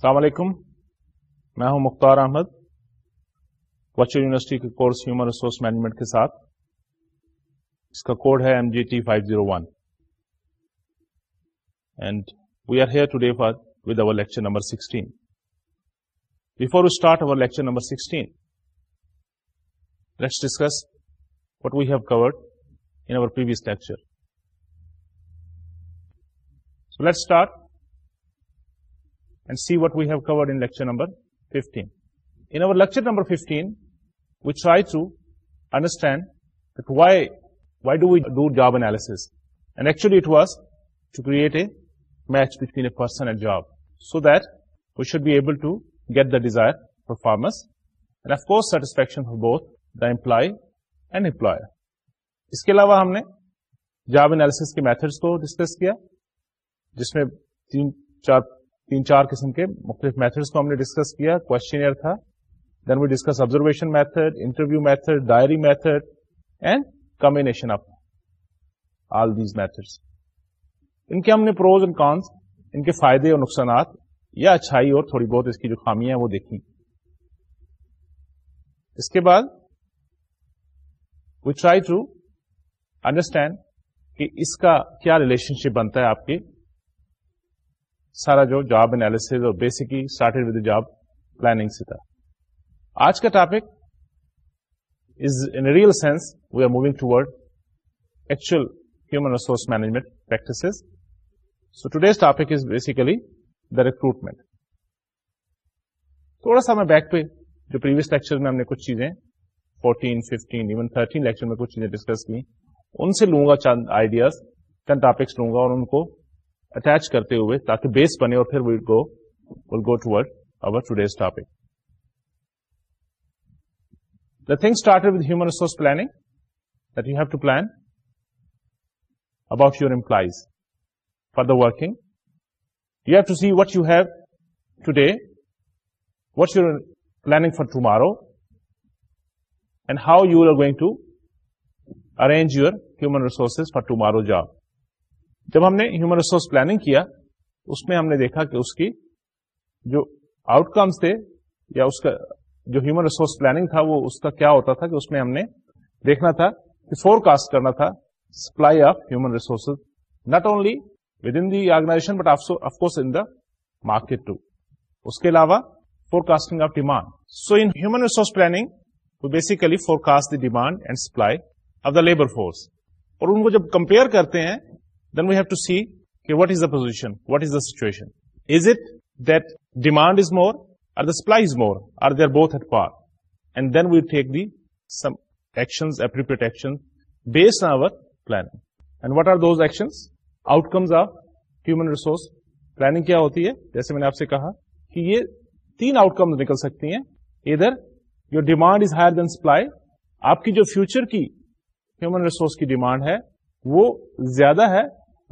السلام علیکم میں ہوں مختار احمد وچر یونیورسٹی کے کورس ہیومن ریسورس مینجمنٹ کے ساتھ اس کا کوڈ ہے M G T five zero one and we are here today for with our lecture number sixteen before start our lecture number sixteen let's discuss what we have covered in previous lecture let start see what person covered job so that match should job so that we should be able desire performance course course satisfaction for both employee and employer اس کے علاوہ ہم نے job analysis کے methods کو discuss کیا جس میں تین چار تین چار قسم کے مختلف میتھڈس کو ہم نے ڈسکس کیا تھا then we discuss observation method interview method diary method and combination of all these methods ان کے ہم نے پروز اینڈ کانس ان کے فائدے اور نقصانات یا اچھائی اور تھوڑی بہت اس کی جو خامیاں وہ دیکھی اس کے بعد وی ٹرائی ٹو انڈرسٹینڈ کہ اس کا کیا ریلیشن شپ بنتا ہے آپ کے سارا جو جاب انالیس اور basically start with job planning سے تھا آج کا topic is in real sense we are moving toward actual human resource management practice topic is basically the recruitment تھوڑا سا میں بیک پہ جو پریویس لیکچر میں ہم نے کچھ چیزیں fourteen fifteen even thirteen lecture میں کچھ چیزیں ڈسکس کی ان سے لوں گا چند آئیڈیاز چند ٹاپکس لوں گا اور ان کو اٹیچ کرتے ہوئے تاکہ بیس بنے اور پھر will go will go ward our today's topic the thing start with human resource planning that you have to plan about your employees for the working you have to see what you have today what your planning for tomorrow and how you are going to arrange your human resources for tomorrow job جب ہم نے human resource planning کیا اس میں ہم نے دیکھا کہ اس کی جو آؤٹ کمس تھے یا اس کا جو ہیومن ریسورس پلاننگ تھا وہ اس کا کیا ہوتا تھا کہ اس میں ہم نے دیکھنا تھا کہ فور کاسٹ کرنا تھا supply of human resources not only within the organisation but of course in the market too اس کے علاوہ forecasting of demand so in human resource planning basically forecast the demand and supply of the labour force اور ان کو جب compare کرتے ہیں then we have to see کہ what is the position what is the situation is it that demand is more or the supply is more or they both at par and then we'd the some action based on our planning what are those action outcomes of human resource planning کیا ہوتی ہے جیسے میں نے آپ سے کہا کہ یہ تین آؤٹ کمز نکل سکتی ہیں ادھر your demand is higher than supply آپ کی جو فیوچر کی ہیومن ریسورس کی ڈیمانڈ ہے وہ زیادہ ہے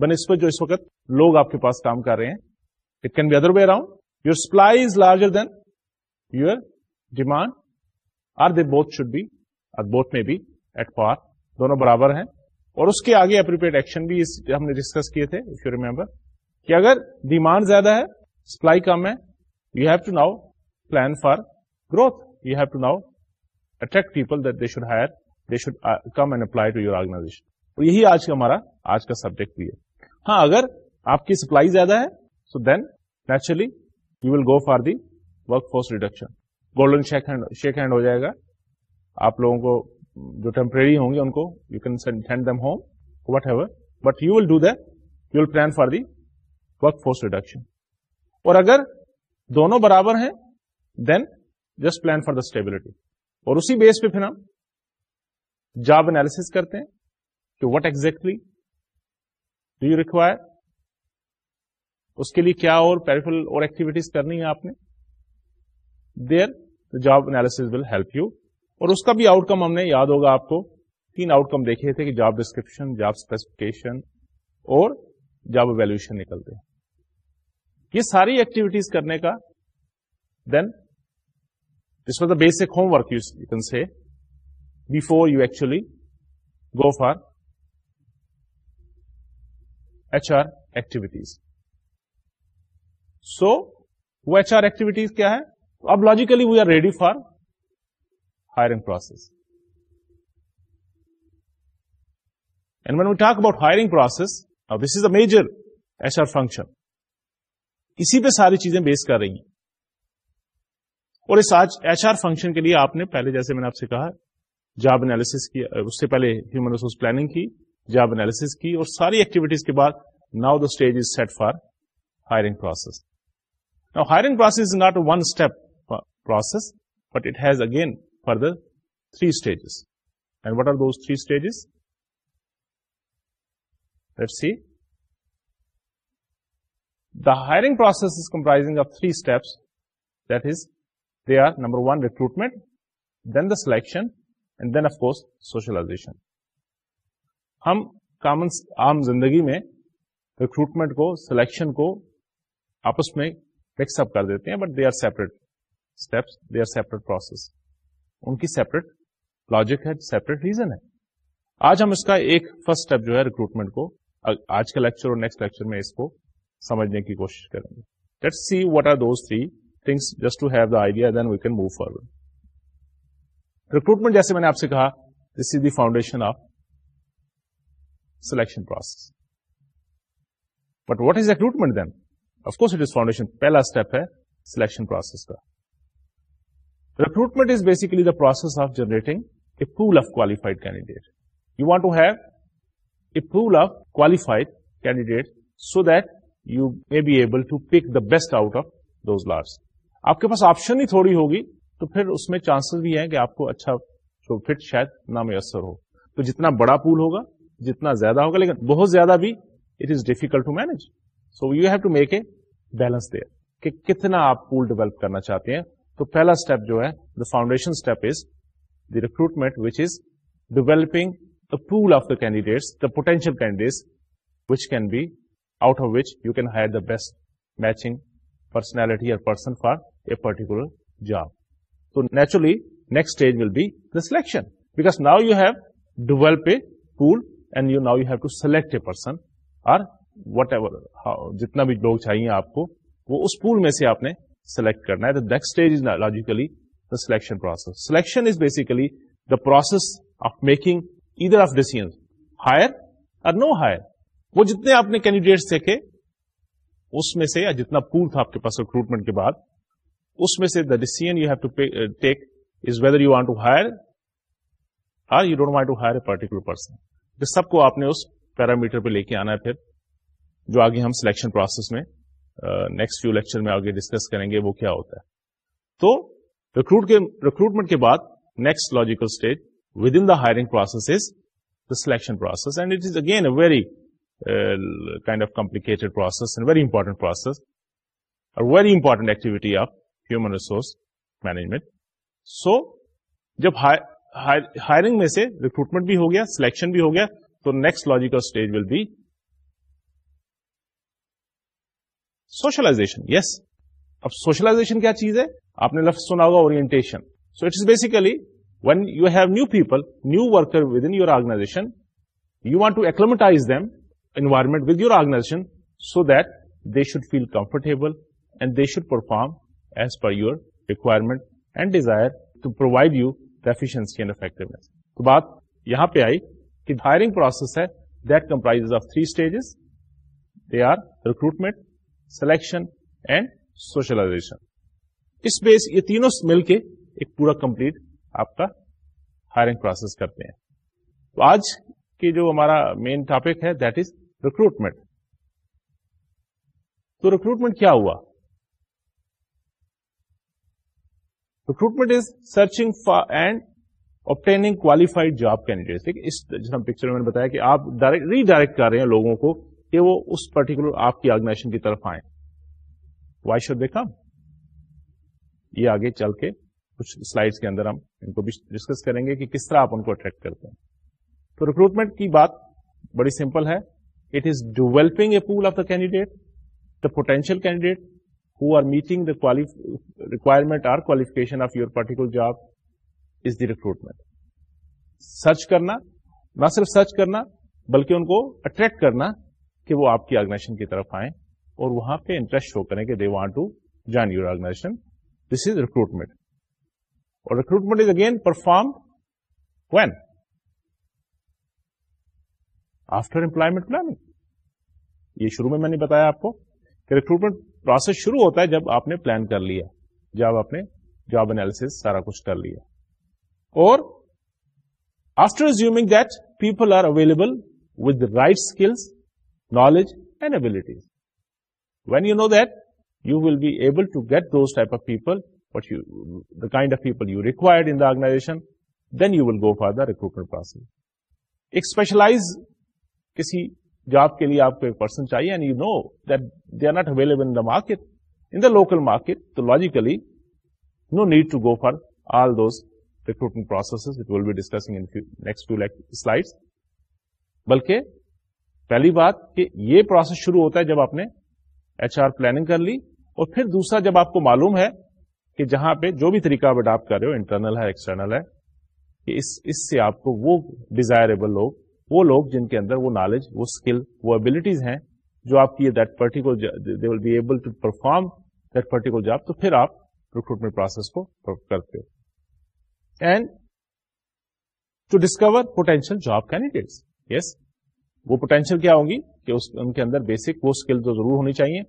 بنسپت جو اس وقت لوگ آپ کے پاس کام کر رہے ہیں it can be other way around your supply is larger than your demand or they both should be both میں بی ایٹ پار دونوں برابر ہیں اور اس کے آگے اپریپئٹ ایکشن بھی اس ہم نے ڈسکس کیے تھے اف یو ریمبر کہ اگر ڈیمانڈ زیادہ ہے سپلائی کم ہے you have to now plan for growth you have to now attract people that they should hire they should come and apply to your organization یہی آج کا ہمارا آج کا سبجیکٹ بھی ہے ہاں اگر آپ کی سپلائی زیادہ ہے so then naturally you will go for the work force reduction golden shake hand shake hand ہو جائے گا آپ لوگوں کو جو ٹمپرری ہوں گے ان کو you can hand them home whatever but you will do that you will plan for the work force reduction اور اگر دونوں برابر ہیں then just plan for the stability اور اسی بیس پہ پھر ہم جاب انالیس کرتے ہیں کہ وٹ ایگزیکٹلی یو ریکوائر اس کے لیے کیا اور پیرفل اور ایکٹیویٹیز کرنی ہے آپ نے their job analysis will help you اور اس کا بھی آؤٹ کم ہم نے یاد ہوگا آپ کو تین آؤٹ کم دیکھے تھے کہ جاب ڈسکرپشن جاب اسپیسیفکیشن اور جاب ویلوشن نکلتے یہ ساری ایکٹیویٹیز کرنے کا then this was the basic homework you you can see before you actually go for H R activities so وہ ایچ آر ایکٹیویٹیز کیا ہے اب logically we are ready for hiring process and when we talk about hiring process this is a major H R function اسی پہ ساری چیزیں بیس کر رہی ہیں اور اس آج ایچ آر فنکشن کے لیے آپ نے پہلے جیسے میں نے آپ سے کہا جاب انالیس کیا اس سے پہلے ہیومن ریسورس پلاننگ کی جاب انالیس کی اور ساری ایکٹیویٹیز کے بعد now the stage is set for hiring process now hiring hires not a one step process but it has again for the stages and what are those three stages see the hiring process is comprising of three steps that is they are number one recruitment then the selection and then of course socialization ہم common عام زندگی میں recruitment کو selection کو آپس میں mix up کر دیتے ہیں but they are separate steps they are separate process ان کی سیپریٹ لاجک ہے سیپریٹ ریزن ہے آج ہم اس کا ایک فرسٹ اسٹیپ جو ہے ریکروٹمنٹ کو آج کے لیکچر اور نیکسٹ لیکچر میں اس کو سمجھنے کی کوشش کریں گے let see are those three things just to have the idea then we can move forward recruitment جیسے میں نے آپ سے کہا this is the foundation of selection process but what is recruitment then of course it is foundation پہلا step ہے selection process کا recruitment is the process of generating a of qualified candidate you want to have a pool of qualified candidate so that you may be able to pick the best out of those lots آپ کے پاس option ہی تھوڑی ہوگی تو پھر اس میں chances بھی ہیں کہ آپ کو اچھا فٹ شاید نہ میسر ہو تو جتنا بڑا پول ہوگا جتنا زیادہ ہوگا لیکن بہت زیادہ بھی it is difficult to manage so you have to make a balance دے کہ کتنا آپ پول ڈیولپ کرنا چاہتے ہیں تو پہلا اسٹیپ جو ہے the foundation step is the pool of the candidates the potential candidates which can be out of which you can hire the best matching personality اور person for a particular job تو naturally next stage will be the selection because now you have develop a pool and you you now have to select a person whatever جتنا بھی لوگ چاہیے آپ کو وہ اس پول میں سے آپ نے سلیکٹ کرنا ہے next stage is logically the selection process selection is basically the process of of making either hire اور نو ہائر وہ جتنے آپ نے کینڈیڈیٹس دیکھے اس میں سے یا جتنا پول تھا آپ کے پاس ریکروٹمنٹ کے بعد اس میں سے the decision you have to take is whether you want to hire or you don't want to hire a particular person سب کو آپ نے اس پیرامیٹر پہ لے کے آنا ہے پھر جو آگے ہم سلیکشن پروسیس میں نیکسٹ فیو لیکچر میں آگے ڈسکس کریں گے وہ کیا ہوتا ہے تو ریکروٹ کے ریکروٹمنٹ کے بعد next logical stage within the hiring process is the selection process and it is again a very kind of complicated process and very important process or very important activity of human resource management so جب hiring میں سے recruitment بھی ہو گیا selection بھی ہو گیا تو next logical stage will be socialization yes اب سوشلائزیشن کیا چیز ہے آپ نے لفظ سنا ہوگا so basically when you have new people new worker within your organization you want to acclimatize them environment with your organization so that they should feel comfortable and they should perform as per your requirement and desire to provide you deficiency and effectiveness تو بات یہاں پہ آئی کہ hiring process ہے that comprise of three stages they are recruitment selection and socialization اس بیس یہ تینوں مل کے ایک پورا کمپلیٹ آپ کا ہائرنگ پروسیس کرتے ہیں تو آج کے جو ہمارا مین ٹاپک ہے دیٹ از ریکروٹمنٹ تو ریکروٹمنٹ کیا ہوا recruitment is searching for and جس میں پکچر میں نے بتایا کہ آپ ریڈائریکٹ کر رہے ہیں لوگوں کو کہ وہ اس پرٹیکولر آپ کی آرگنائزیشن کی طرف آئے وائی شوڈ دیکھا کم یہ آگے چل کے کچھ سلائڈس کے اندر ہم ان کو بھی ڈسکس کریں گے کہ کس طرح آپ ان کو اٹریکٹ کرتے ہیں تو ریکروٹمنٹ کی بات بڑی سمپل ہے it is developing a pool of the candidate the potential candidate who are meeting the requirement or qualification of your particular job is the recruitment. Search کرنا نہ صرف سرچ کرنا بلکہ ان کو اٹریکٹ کرنا کہ وہ آپ کی آرگنائزیشن کی طرف آئیں اور وہاں پہ انٹرسٹ شو کریں کہ they want to join your organization this is recruitment اور recruitment is again perform when after employment planning یہ شروع میں میں نے بتایا آپ کو کہ ریکروٹمنٹ پروسیس شروع ہوتا ہے جب آپ نے پلان کر لیا جب آپ نے جاب انالیس سارا کچھ کر لیا اور after resuming that people are available with right skills knowledge and abilities when you know that you will be able to get those type of people what you the kind of people you required in organisation then you will go for the recruitment process ایک specialize کسی job کے لیے آپ کو ایک person چاہیے and you know that they are not available in the market in the local market تو logically no need to go for all those recruitment will be slide بلکہ پہلی بات کہ یہ پروسیس شروع ہوتا ہے جب آپ نے ایچ آر پلاننگ کر لی اور پھر دوسرا جب آپ کو معلوم ہے کہ جہاں پہ جو بھی طریقہ آپ اڈاپٹ کر رہے ہو انٹرنل ہے ایکسٹرنل ہے کہ اس اس سے آپ کو وہ ڈیزائربل لوگ وہ لوگ جن کے اندر وہ نالج وہ اسکل وہ ابلیٹیز ہیں جو آپ کی that particular be able to perform that particular job تو پھر آپ ریکروٹمنٹ پروسیس کو کرتے ہو and to discover potential job candidates yes وہ پوٹینشیل کیا ہوں گی کہ ان کے اندر بیسک وہ اسکل تو ضرور ہونی چاہیے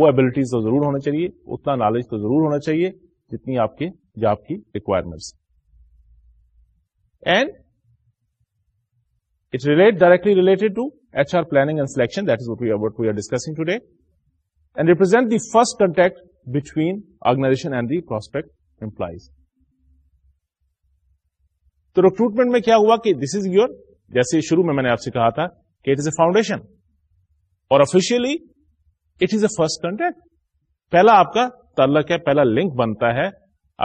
وہ ابلیٹیز تو ضرور ہونی چاہیے اتنا نالج تو ضرور ہونا چاہیے جتنی آپ کے جاب کی requirements and related directly related to H R planning selection first contact between organisation and the prospect employees تو ریکروٹمنٹ میں کیا ہوا کہ دس از یور جیسے شروع میں میں نے آپ سے کہا تھا کہ it is a foundation or officially it is a first contact پہلا آپ کا تعلق ہے پہلا لنک بنتا ہے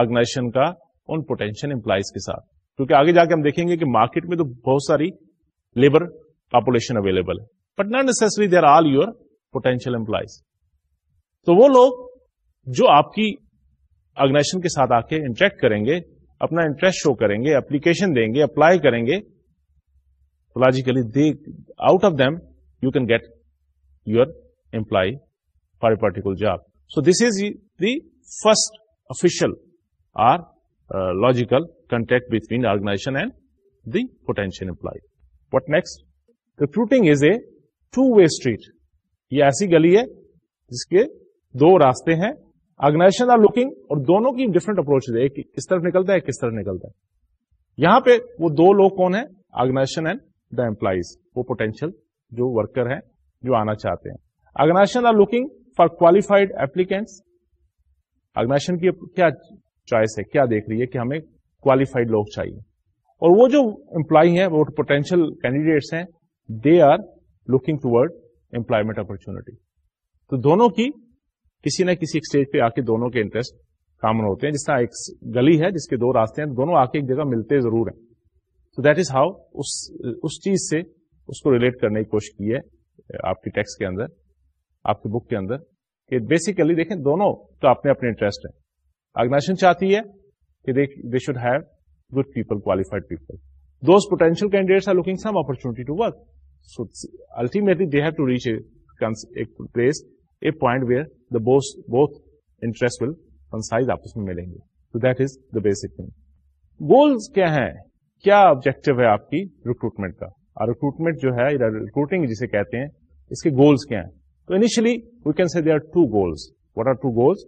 آرگنائزیشن کا ان پوٹینشیل امپلائیز کے ساتھ کیونکہ آگے جا کے ہم دیکھیں گے کہ مارکیٹ میں تو بہت ساری لیبر پاپولیشن اویلیبل ہے but not necessary they are all your potential employees تو وہ لوگ جو آپ کی آرگنائزیشن کے ساتھ آ کے انٹریکٹ کریں گے اپنا انٹرسٹ شو کریں گے اپلیکیشن دیں گے اپلائی کریں گے لاجیکلی دیک out of them you can get your employee for a particular job so this is the first official or logical contact between organisation and the potential employee next recruiting ایسی گلی ہے جس کے دو راستے ہیں اور دونوں کی ڈفرنٹ اپروچ نکلتا ہے یہاں پہ وہ دو لوگ کون ہیں امپلائیز وہ پوٹینشیل جو ورکر ہیں جو آنا چاہتے ہیں لوکنگ فار آرگنائزیشن کی دیکھ رہی ہے کہ ہمیں کوالیفائڈ لوگ چاہیے اور وہ جو امپلائی ہیں وہ پوٹینشیل کینڈیڈیٹس ہیں they are looking toward employment opportunity تو دونوں کی کسی نہ کسی ایک اسٹیج پہ آ کے دونوں کے انٹرسٹ کامن ہوتے ہیں جس طرح ایک گلی ہے جس کے دو راستے ہیں دونوں آ کے ایک جگہ ملتے ضرور ہیں تو دیٹ از ہاؤ اس چیز سے اس کو ریلیٹ کرنے کی کوشش کی ہے آپ کی ٹیکسٹ کے اندر آپ کی بک کے اندر کہ بیسیکلی دیکھیں دونوں تو اپنے اپنے انٹرسٹ ہیں آرگنائزیشن چاہتی ہے کہ they should have good people qualified people those پوٹینشیلچونٹی الٹیو to reach a place a point ویئرسائز میں ملیں گے گولس کیا ہے کیا آبجیکٹو ہے آپ کی ریکروٹمنٹ کا ریکروٹمنٹ جو ہے ریکروٹنگ جسے کہتے ہیں اس کے گولس کیا ہیں تو initially we can see they are two goals what are two goals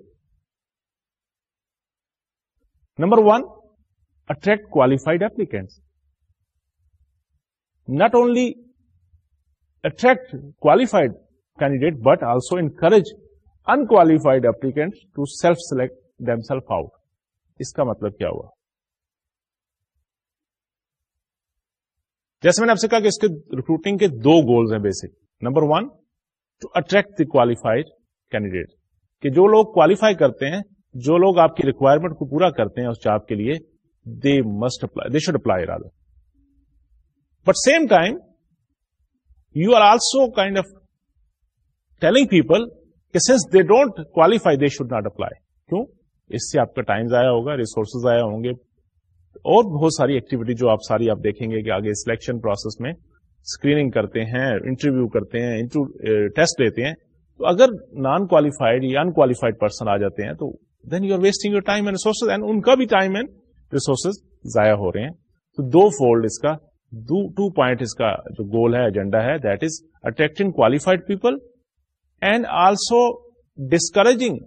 number one qualified qualified Not not only attract qualified candidate but also encourage unqualified applicant to self select out اس کا مطلب کیا ہوا جیسے میں نے آپ سے کہا کہ اس کے ریکروٹنگ کے دو گولز ہیں basic number one to attract the qualified candidate کہ جو لوگ کوالیفائی کرتے ہیں جو لوگ آپ کی ریکوائرمنٹ کو پورا کرتے ہیں اس جاب کے لیے must apply they should apply rather but same time you are also kind of telling since they don't qualify they should not apply کیوں اس سے آپ کا ٹائم ضائع ہوگا ریسورسز ہوں گے اور بہت ساری ایکٹیویٹی جو آپ ساری آپ دیکھیں گے کہ آگے سلیکشن پروسیس میں اسکریننگ کرتے ہیں انٹرویو کرتے ہیں ٹیسٹ eh, لیتے ہیں تو اگر نان کوالیفائڈ یا ان کوالیفائڈ پرسن آ جاتے ہیں تو then you are wasting your time and resources and ان کا بھی ٹائم اینڈ ریسورسز ضائع ہو رہے ہیں تو دو فولڈ اس کا دو ٹو پوائنٹ اس کا جو گول ہے ایجنڈا ہے that is is attracting qualified people and also discouraging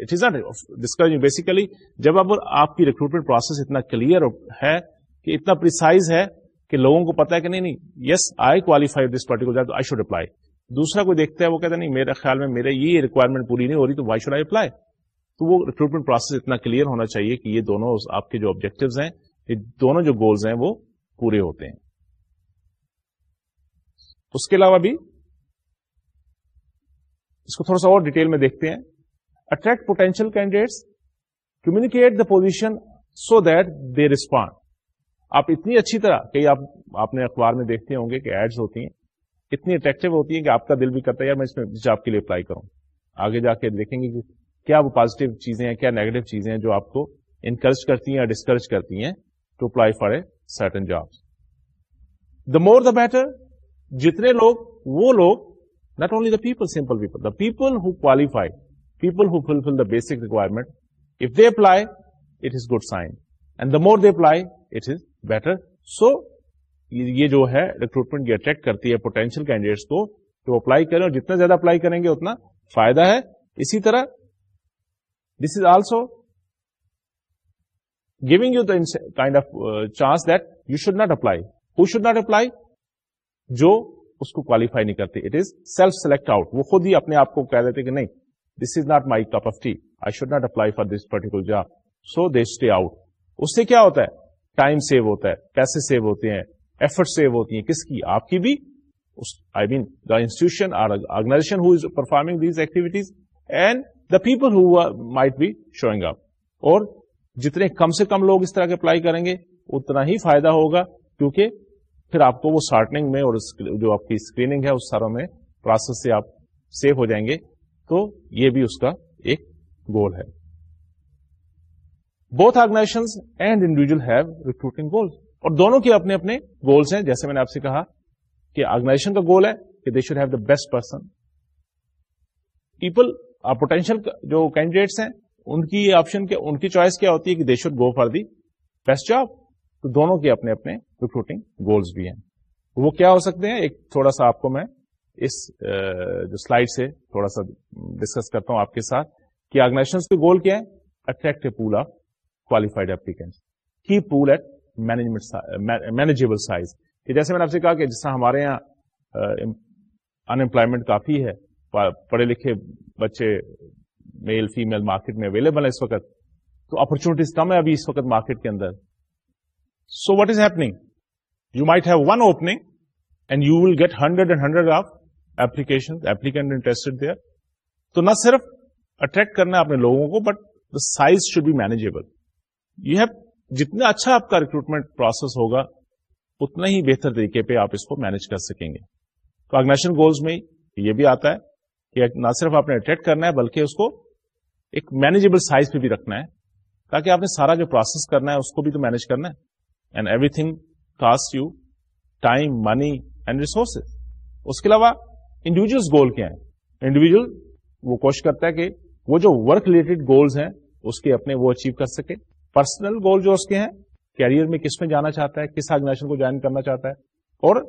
discouraging it not basically جب اب آپ کی ریکروٹمنٹ پروسیس اتنا کلیئر ہے کہ اتنا پرسائز ہے کہ لوگوں کو پتا ہے کہ نہیں نہیں yes I qualify this particular job I should apply دوسرا کوئی دیکھتا ہے وہ کہتا نہیں میرے خیال میں میرے یہ ریکوائرمنٹ پوری نہیں ہو رہی تو وائی شوڈ آئی اپلائی تو وہ ریکروٹمنٹ پروسیس اتنا کلیئر ہونا چاہیے کہ یہ دونوں آپ کے جو آبجیکٹوز ہیں یہ دونوں جو گولز ہیں وہ پورے ہوتے ہیں اس کے علاوہ بھی اس کو تھوڑا سا اور ڈیٹیل میں دیکھتے ہیں attract potential candidates the position so that they respond آپ اتنی اچھی طرح آپ آپ نے اخبار میں دیکھتے ہوں گے کہ ایڈز ہوتی ہیں اتنی اٹریکٹو ہوتی ہیں کہ آپ کا دل بھی کرتا ہے یار میں اس میں جاب کے لیے اپلائی کروں آگے جا کے دیکھیں گے کہ کیا وہ پازیٹو چیزیں ہیں کیا نیگیٹو چیزیں ہیں جو آپ کو انکریج کرتی ہیں ڈسکریج کرتی ہیں to apply for a certain job the more the better جتنے لوگ وہ لوگ not only the people simple people the people who qualify people who fulfil the basic requirement if they apply it is good sign and the more they apply it is better so یہ جو ہے recruitment یہ attract کرتی ہے potential candidates کو تو apply کریں اور جتنا زیادہ اپلائی کریں گے اتنا فائدہ ہے اسی طرح go kind of chance that you should not apply who should not apply جو اس کو کوالیفائی نہیں کرتے it is self select out وہ خود ہی اپنے آپ کو کہہ دیتے کہ نہیں this is not my cup of tea I should not apply for this particular job so they stay out اس سے کیا ہوتا ہے ٹائم سیو ہوتا ہے پیسے سیو ہوتے ہیں ایفرٹ سیو ہوتی ہیں کس کی آپ کی بھی I mean the institution organization who is performing these activities and the people who might be showing up اور جتنے کم سے کم لوگ اس طرح کے اپلائی کریں گے اتنا ہی فائدہ ہوگا کیونکہ پھر آپ کو وہ شارٹنگ میں اور جو آپ کی اسکریننگ ہے اس میں پروسیس سے آپ سیو ہو جائیں گے تو یہ بھی اس کا ایک گول ہے both organisation and individual have recruiting goals اور دونوں کے اپنے اپنے گولس ہیں جیسے میں نے آپ سے کہا کہ آرگنائزیشن کا گول ہے کہ they should have the best person people potential جو کینڈیڈیٹس ہیں ان کی آپشن ان کی چوائس کیا ہوتی ہے کہ they should go for the best job تو دونوں کے اپنے اپنے ریکروٹنگ گولس بھی ہیں وہ کیا ہو سکتے ہیں ایک تھوڑا سا آپ کو میں اس جو سلائڈ سے تھوڑا سا ڈسکس کرتا ہوں آپ کے ساتھ کہ آرگنائزیشن کے گول کیا ہے attract pool of qualified applicant کی pool at management manageable size جیسے میں نے آپ سے کہا کہ جس طرح ہمارے یہاں انٹ کافی ہے پڑھے لکھے بچے میل فیمل مارکیٹ میں اویلیبل ہے اس وقت تو اپرچونیٹیز کم ہے ابھی اس وقت مارکیٹ کے اندر so what is happening you might have one opening and you will get hundred and hundred of application applicant interest there تو نہ صرف اٹریکٹ کرنا ہے اپنے لوگوں کو but the size should be manageable you have جتنا اچھا آپ کا ریکروٹمنٹ پروسیس ہوگا اتنا ہی بہتر طریقے پہ آپ اس کو مینج کر سکیں گے تو اگنیشن گولس میں یہ بھی آتا ہے کہ نہ صرف آپ نے اٹیکٹ کرنا ہے بلکہ اس کو ایک مینیجیبل سائز پہ بھی رکھنا ہے تاکہ آپ نے سارا جو پروسیس کرنا ہے اس کو بھی تو مینج کرنا ہے and everything cost you time money and resources اس کے علاوہ انڈیویجل گول کیا ہیں انڈیویجل وہ کوشش کرتا ہے کہ وہ جو ورک ریلیٹڈ گولس ہیں اس کے اپنے وہ اچیو کر سکے پرسنل گول جو اس کے ہیں کیریئر میں کس میں جانا چاہتا ہے کس آرگنائزیشن کو جوائن کرنا چاہتا ہے اور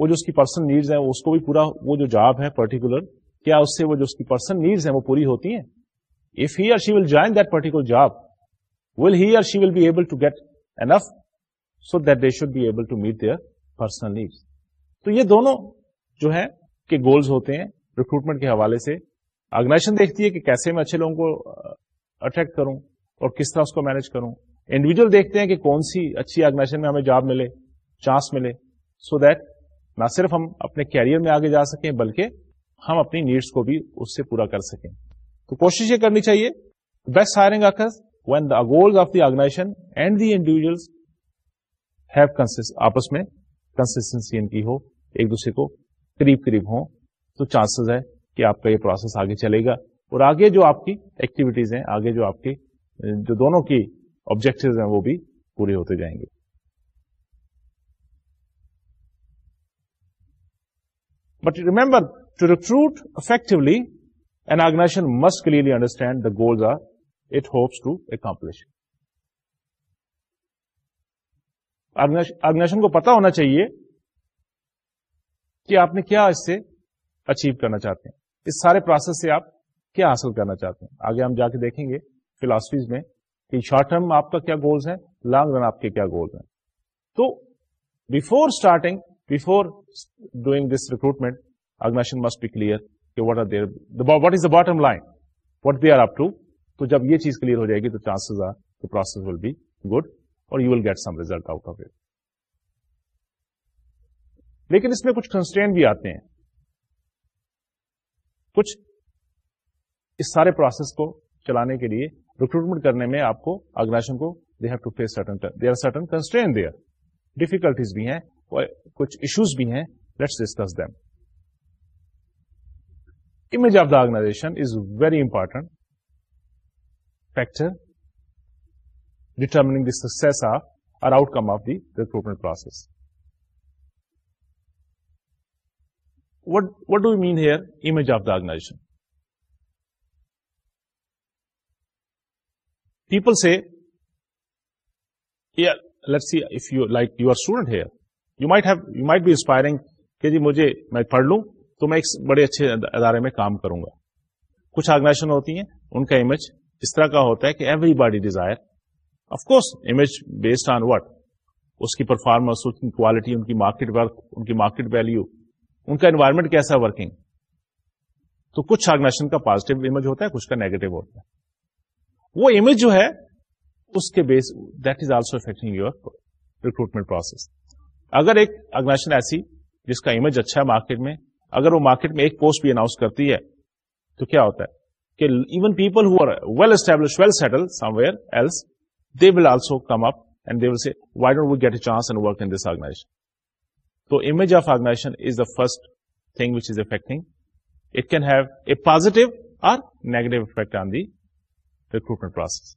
وہ جو اس کی پرسنل نیڈز ہیں اس کو بھی پورا وہ جو جاب ہے پرٹیکولر کیا اس سے وہ جو اس کی نیڈز ہیں وہ پوری ہوتی ہیں if he or she will join that particular job will he or she will be able to get enough so that they should be able to meet their personal needs تو یہ دونوں جو ہیں کہ گولز ہوتے ہیں recruitment کے حوالے سے آرگنائزیشن دیکھتی ہے کہ کیسے میں اچھے لوگوں کو اٹریکٹ uh, کروں اور کس طرح اس کو مینج کروں انڈیویجل دیکھتے ہیں کہ کون سی اچھی آرگنائزیشن میں ہمیں جاب ملے چانس ملے سو دیٹ نہ صرف ہم اپنے کیریئر میں آگے جا سکیں بلکہ ہم اپنی نیڈس کو بھی اس سے پورا کر سکیں تو کوشش یہ کرنی چاہیے best hiring occurs when the of the organisation and individual individuals آپس میں کنسٹنسی ان کی ہو ایک دوسرے کو قریب قریب ہو تو چانسز ہے کہ آپ کا یہ پروسیس آگے چلے گا اور آگے جو آپ کی ایکٹیویٹیز ہیں آگے جو آپ کی جو دونوں کی آبجیکٹو ہیں وہ بھی پورے ہوتے جائیں گے but remember recruit effectively an organisation must clearly understand the goals are it hopes to accomplish organisation کو پتا ہونا چاہیے کہ آپ نے کیا اس سے اچیو کرنا چاہتے ہیں اس سارے پروسیس سے آپ کیا حاصل کرنا چاہتے ہیں آگے ہم جا کے دیکھیں گے فلاسفیز میں کہ شارٹ ٹرم آپ کا کیا گولس ہے لانگ رن آپ کے کیا گولس ہیں تو before starting before doing this recruitment organisation must be clear کہ what are their what is the bottom line what they are up to تو جب یہ چیز کلیئر ہو جائے گی تو chances are the process will be good اور you will get some result out of it لیکن اس میں کچھ کنسٹرین بھی آتے ہیں کچھ اس سارے پروسیس کو چلانے کے لیے ریکروٹمنٹ کرنے میں آپ کو آرگنائزیشن کو they have to face certain they are certain constraints they are difficulties بھی ہیں کچھ ایشوز بھی ہیں let's discuss them image of the organisation is very important factor determining the success of or outcome of the recruitment process what what do mean here image of the organisation people سے let see if you like you are student here you might have you might بھی inspiring کہ جی مجھے میں پڑھ لوں تو میں ایک بڑے اچھے ادارے میں کام کروں گا کچھ آرگنائزیشن ہوتی ہیں ان کا امیج اس طرح کا ہوتا ہے کہ everybody desire of course image based on what اس کی پرفارمنس کی کوالٹی ان کی مارکیٹ ورک ان کی مارکیٹ ویلو ان کا انوائرمنٹ کیسا ورکنگ تو کچھ آرگنائزیشن کا پازیٹو امیج ہوتا ہے کچھ کا نیگیٹو ہوتا ہے وہ امیج جو ہے اس کے base that is also affecting your recruitment process اگر ایک آرگنائزیشن ایسی جس کا امیج اچھا ہے مارکیٹ میں اگر وہ مارکیٹ میں ایک پوسٹ بھی اناؤنس کرتی ہے تو کیا ہوتا ہے کہ even people who are well establish well settle somewhere else they will also come up and they will see why don't we get a chance and work in this organisation تو image of organisation is the first thing which is affecting it can have a positive or negative effect on the recruitment process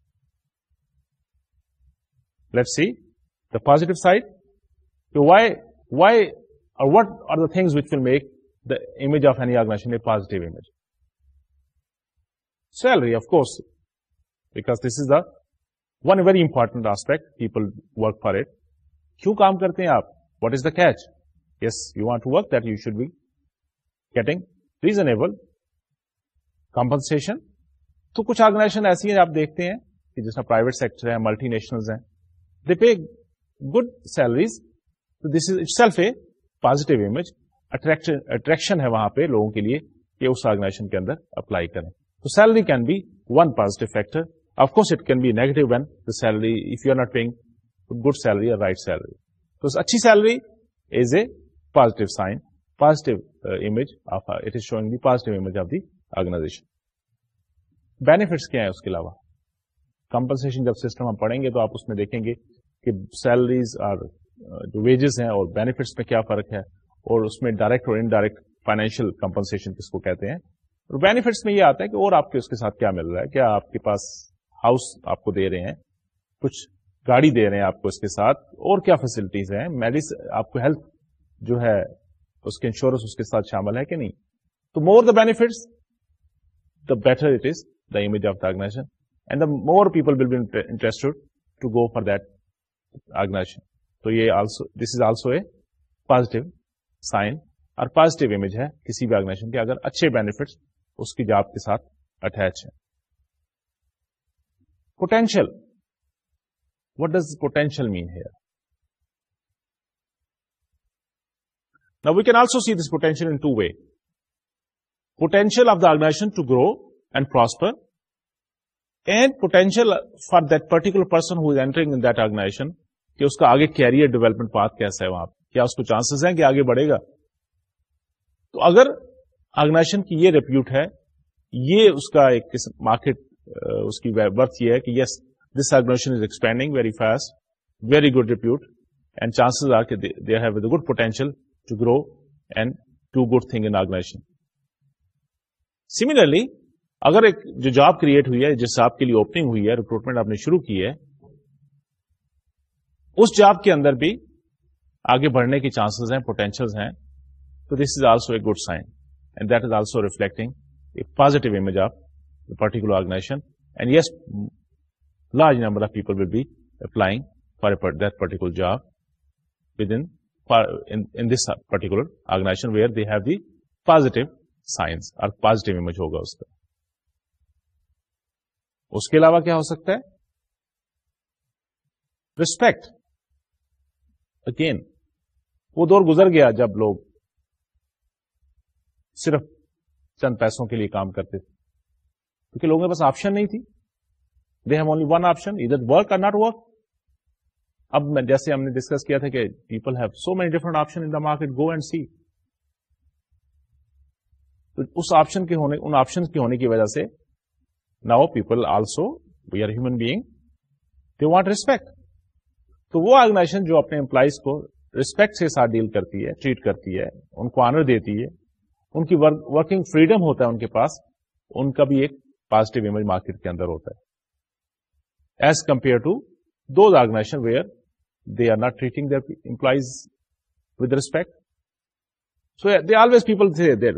let see the positive side why why اور what are the which will make image of any organisation a positive image salary of course because this is the one very important aspect people work for it کیوں کام کرتے ہیں آپ what is the catch yes you want to work that you should be getting reasonable compensation تو کچھ organization ایسی ہیں آپ دیکھتے ہیں کہ جس میں پرائیویٹ سیکٹر ہیں ملٹی نیشنل ہیں دے پے گڈ سیلریز تو this is itself a positive image attraction ہے وہاں پہ لوگوں کے لیے کہ اس آرگنائزیشن کے اندر اپلائی کریں تو salary can be one positive factor of course it can be negative when the salary if you are not paying good salary اور رائٹ سیلری تو اچھی salary is a positive sign positive image of it is showing the positive image of the organisation benefits کیا ہے اس کے علاوہ compensation جب system ہم پڑھیں گے تو آپ اس میں دیکھیں گے کہ سیلریز اور جو ویجز ہیں اور بینیفٹس میں کیا فرق ہے اور اس میں ڈائریکٹ اور انڈائریکٹ فائنینشیل کمپنسن کس کو کہتے ہیں اور بینیفٹس میں یہ آتا ہے کہ اور آپ کے اس کے ساتھ کیا مل رہا ہے کیا آپ کے پاس ہاؤس آپ کو دے رہے ہیں کچھ گاڑی دے رہے ہیں آپ کو اس کے ساتھ اور کیا فیسلٹیز ہیں میڈیس آپ کو ہیلتھ جو ہے اس کے انشورنس اس کے ساتھ شامل ہے کہ نہیں تو more the benefits the better it is the image of the organisation and the more people will be interested to go for that organisation تو یہ also this is a positive sign اور پازیٹو امیج ہے کسی بھی organisation کے اگر اچھے benefits اس کی جاب کے ساتھ اٹیچ ہے potential what does potential mean here نا we can also see this potential in two way potential of the organization to grow and prosper and potential for that particular person who is entering in that organization کہ اس کا آگے career development path کیسا ہے وہاں پہ کیا اس کو چانسز ہیں کہ آگے بڑھے گا تو اگر آرگنائزیشن کی یہ ریپیوٹ ہے یہ اس کا ایک قسم مارکیٹ اس کی یہ ہے کہ yes this organization is expanding very fast very good repute and chances are کے they have good potential to grow and to good thing in organization similarly اگر ایک جو جاب کریٹ ہوئی ہے جس آپ کے لیے اوپننگ ہوئی ہے ریکروٹمنٹ آپ نے شروع کی ہے اس جاب کے اندر بھی آگے بڑھنے کے چانسز ہیں پوٹینشیل ہیں تو this is also a good sign and that is also reflecting a positive image of particular organization and yes large number of people will be applying for that particular job within this particular organization where they have the positive signs اور positive image ہوگا اس کا اس کے علاوہ کیا ہو سکتا ہے respect again وہ دور گزر گیا جب لوگ صرف چند پیسوں کے لیے کام کرتے تھے کیونکہ لوگوں کے پاس آپشن نہیں تھی they have only one option ادھر ادرک ناٹ ورک اب میں جیسے ہم نے ڈسکس کیا تھا کہ people have so many different option in the market go and see تو اس آپشن کے ہونے ان آپشن کے ہونے کی وجہ سے now people also we are human being they want respect تو وہ آرگنائزیشن جو اپنے امپلائیز کو ریسپیکٹ کے ساتھ ڈیل کرتی ہے ٹریٹ کرتی ہے ان کو آنر دیتی ہے ان کی ورکنگ فریڈم ہوتا ہے ان کے پاس ان کا بھی ایک پازیٹو امیج مارکیٹ کے اندر ہوتا ہے as compare to organization where they are not treating their employees with respect so they always people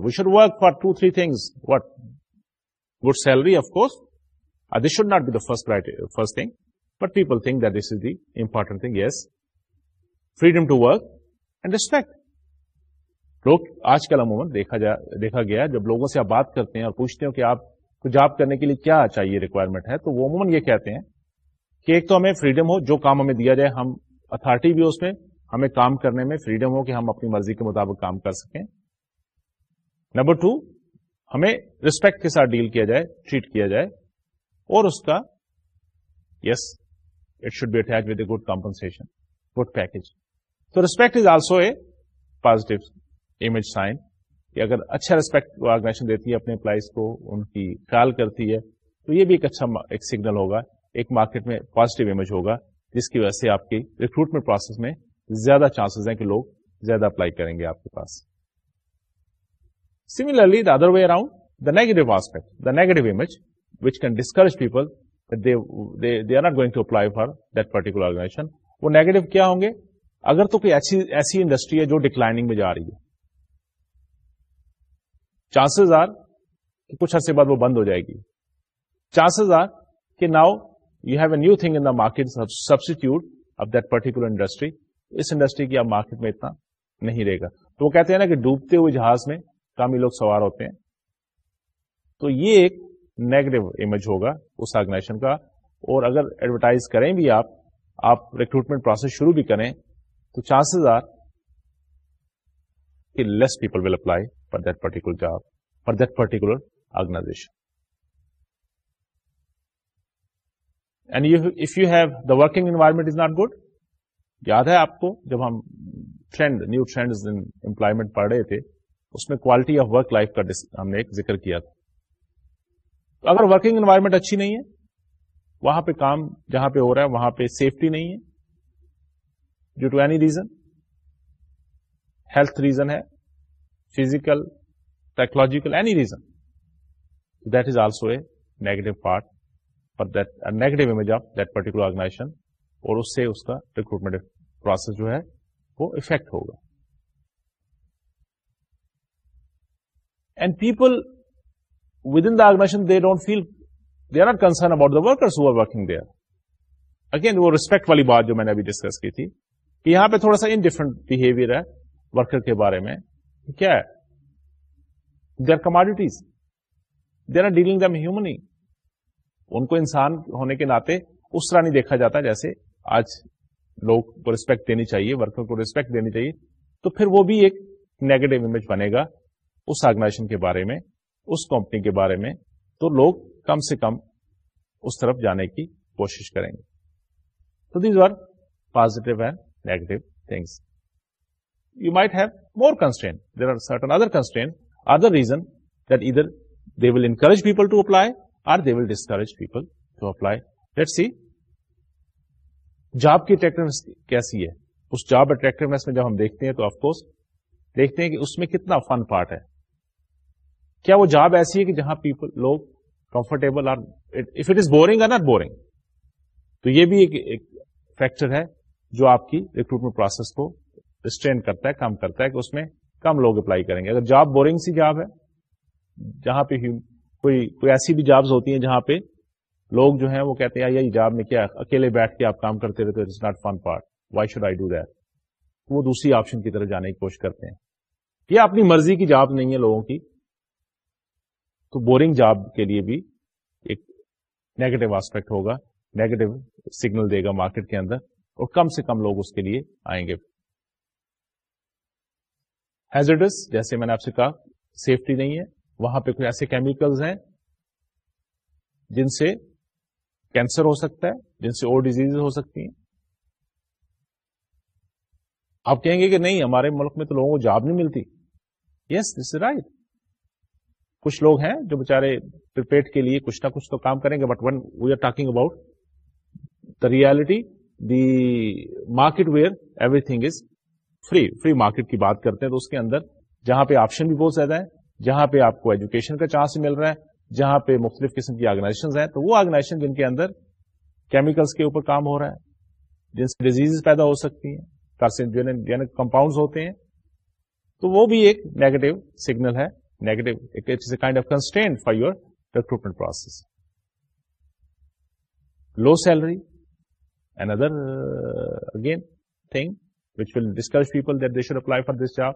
we should work for two three things what good salary of course this should not be the first first thing but people think this is the important thing yes freedom to work and respect لوگ آج کل عموماً دیکھا دیکھا گیا جب لوگوں سے آپ بات کرتے ہیں اور پوچھتے ہو کہ آپ کو جاب کرنے کے لیے کیا چاہیے ریکوائرمنٹ ہے تو وہ عموماً یہ کہتے ہیں کہ ایک تو ہمیں فریڈم ہو جو کام ہمیں دیا جائے ہم اتارٹی بھی ہو اس میں ہمیں کام کرنے میں فریڈم ہو کہ ہم اپنی مرضی کے مطابق کام کر سکیں نمبر ٹو ہمیں ریسپیکٹ کے ساتھ ڈیل کیا جائے ٹریٹ کیا جائے اور اس کا yes it should be attach with a good compensation good package تو respect is also a positive image sign کہ اگر اچھا ریسپیکٹ آرگنائزیشن دیتی ہے اپنے امپلائیز کو ان کی کال کرتی ہے تو یہ بھی ایک اچھا ایک سگنل ہوگا ایک مارکیٹ میں پازیٹو امیج ہوگا جس کی وجہ سے آپ کی ریکروٹمنٹ پروسیس میں زیادہ چانسز ہیں کہ لوگ زیادہ اپلائی کریں گے آپ کے پاس similarly the other way around the negative aspect the negative image which can discourage people they are not going to apply for that particular وہ نیگیٹو کیا ہوں گے اگر تو کوئی ایسی ایسی انڈسٹری ہے جو ڈکلائننگ میں جا رہی ہے چانسز آر کہ کچھ عرصے بعد وہ بند ہو جائے گی چانسز آر کہ now you have a new thing in market substitute of that particular industry us industry کی اب مارکیٹ میں اتنا نہیں رہے گا تو وہ کہتے ہیں نا کہ ڈوبتے ہوئے جہاز میں کامی لوگ سوار ہوتے ہیں تو یہ ایک نیگیٹو امیج ہوگا اس آرگنائزیشن کا اور اگر ایڈورٹائز کریں بھی آپ آپ ریکروٹمنٹ پروسیس شروع بھی کریں تو چانسز آر کہ less people will apply for that particular job for that particular organization and if you have the working environment is not good یاد ہے آپ کو جب ہم ٹرینڈ نیو ٹرینڈ امپلائمنٹ پڑھ رہے تھے اس میں کوالٹی آف ورک لائف کا ہم نے ایک ذکر کیا تھا اگر ورکنگ انوائرمنٹ اچھی نہیں ہے وہاں پہ کام جہاں پہ ہو رہا ہے وہاں پہ سیفٹی نہیں ہے due to any reason health reason ہے physical technological any reason that is also a negative part فارٹ negative image of that particular organization اور اس سے اس کا ریکروٹمنٹ پروسیس جو ہے وہ افیکٹ ہوگا and people within the organization they don't feel they are not concern about the workers who are working they are again وہ ریسپیکٹ والی بات جو میں نے ابھی ڈسکس کی تھی کہ یہاں پہ تھوڑا سا ان بہیویئر ہے ورکر کے بارے میں کیا ہے they are commodities are dealing humanly ان کو انسان ہونے کے ناطے اس طرح نہیں دیکھا جاتا جیسے آج لوگ کو ریسپیکٹ دینی چاہیے ورکر کو ریسپیکٹ دینی چاہیے تو پھر وہ بھی ایک نیگیٹو امیج بنے گا اس آرگنائزیشن کے بارے میں اس کمپنی کے بارے میں تو لوگ کم سے کم اس طرف جانے کی کوشش کریں گے تو دیز آر پازیٹو اینڈ جب ہم دیکھتے ہیں تو آف کورس دیکھتے ہیں کہ اس میں کتنا فن پارٹ ہے کیا وہ جاب ایسی ہے کہ جہاں پیپل لوگ comfortable boring are not boring تو یہ بھی فیکٹر ہے جو آپ کی ریکروٹمنٹ پروسیس کو اسٹرین کرتا ہے کم کرتا ہے کہ اس میں کم لوگ اپلائی کریں گے اگر جاب بورنگ سی جاب ہے جہاں پہ کوئی کوئی ایسی بھی جابز ہوتی ہیں جہاں پہ لوگ جو ہیں وہ کہتے ہیں جاب میں کیا اکیلے بیٹھ کے آپ کام کرتے رہتے it's not fun part why should I do تو وہ دوسری آپشن کی طرف جانے کی کوشش کرتے ہیں یہ اپنی مرضی کی جاب نہیں ہے لوگوں کی تو بورنگ جاب کے لیے بھی ایک نیگیٹو آسپیکٹ ہوگا نیگیٹو سگنل دے گا مارکیٹ کے اندر اور کم سے کم لوگ اس کے لیے آئیں گے جیسے میں نے آپ سے کہا سیفٹی نہیں ہے وہاں پہ کچھ ایسے کیمیکلز ہیں جن سے کینسر ہو سکتا ہے جن سے اور ڈیزیز ہو سکتی ہیں آپ کہیں گے کہ نہیں ہمارے ملک میں تو لوگوں کو جاب نہیں ملتی یس دس از رائٹ کچھ لوگ ہیں جو بےچارے پیٹ کے لیے کچھ کچھ نہ تو کام کریں گے but when we are talking about the reality the market where everything is free free market کی بات کرتے ہیں تو اس کے اندر جہاں پہ آپشن بھی بہت زیادہ ہے جہاں پہ آپ کو ایجوکیشن کا چانس مل رہا ہے جہاں پہ مختلف قسم کی آرگنائزیشن ہیں تو وہ آرگنائزیشن جن کے اندر کیمیکلس کے اوپر کام ہو رہا ہے جن سے ڈیزیز پیدا ہو سکتی ہیں کمپاؤنڈ ہوتے ہیں تو وہ بھی ایک نیگیٹو سگنل ہے negative a kind of constraint for your recruitment process low salary again thing which will discourage people that they شلائی for this job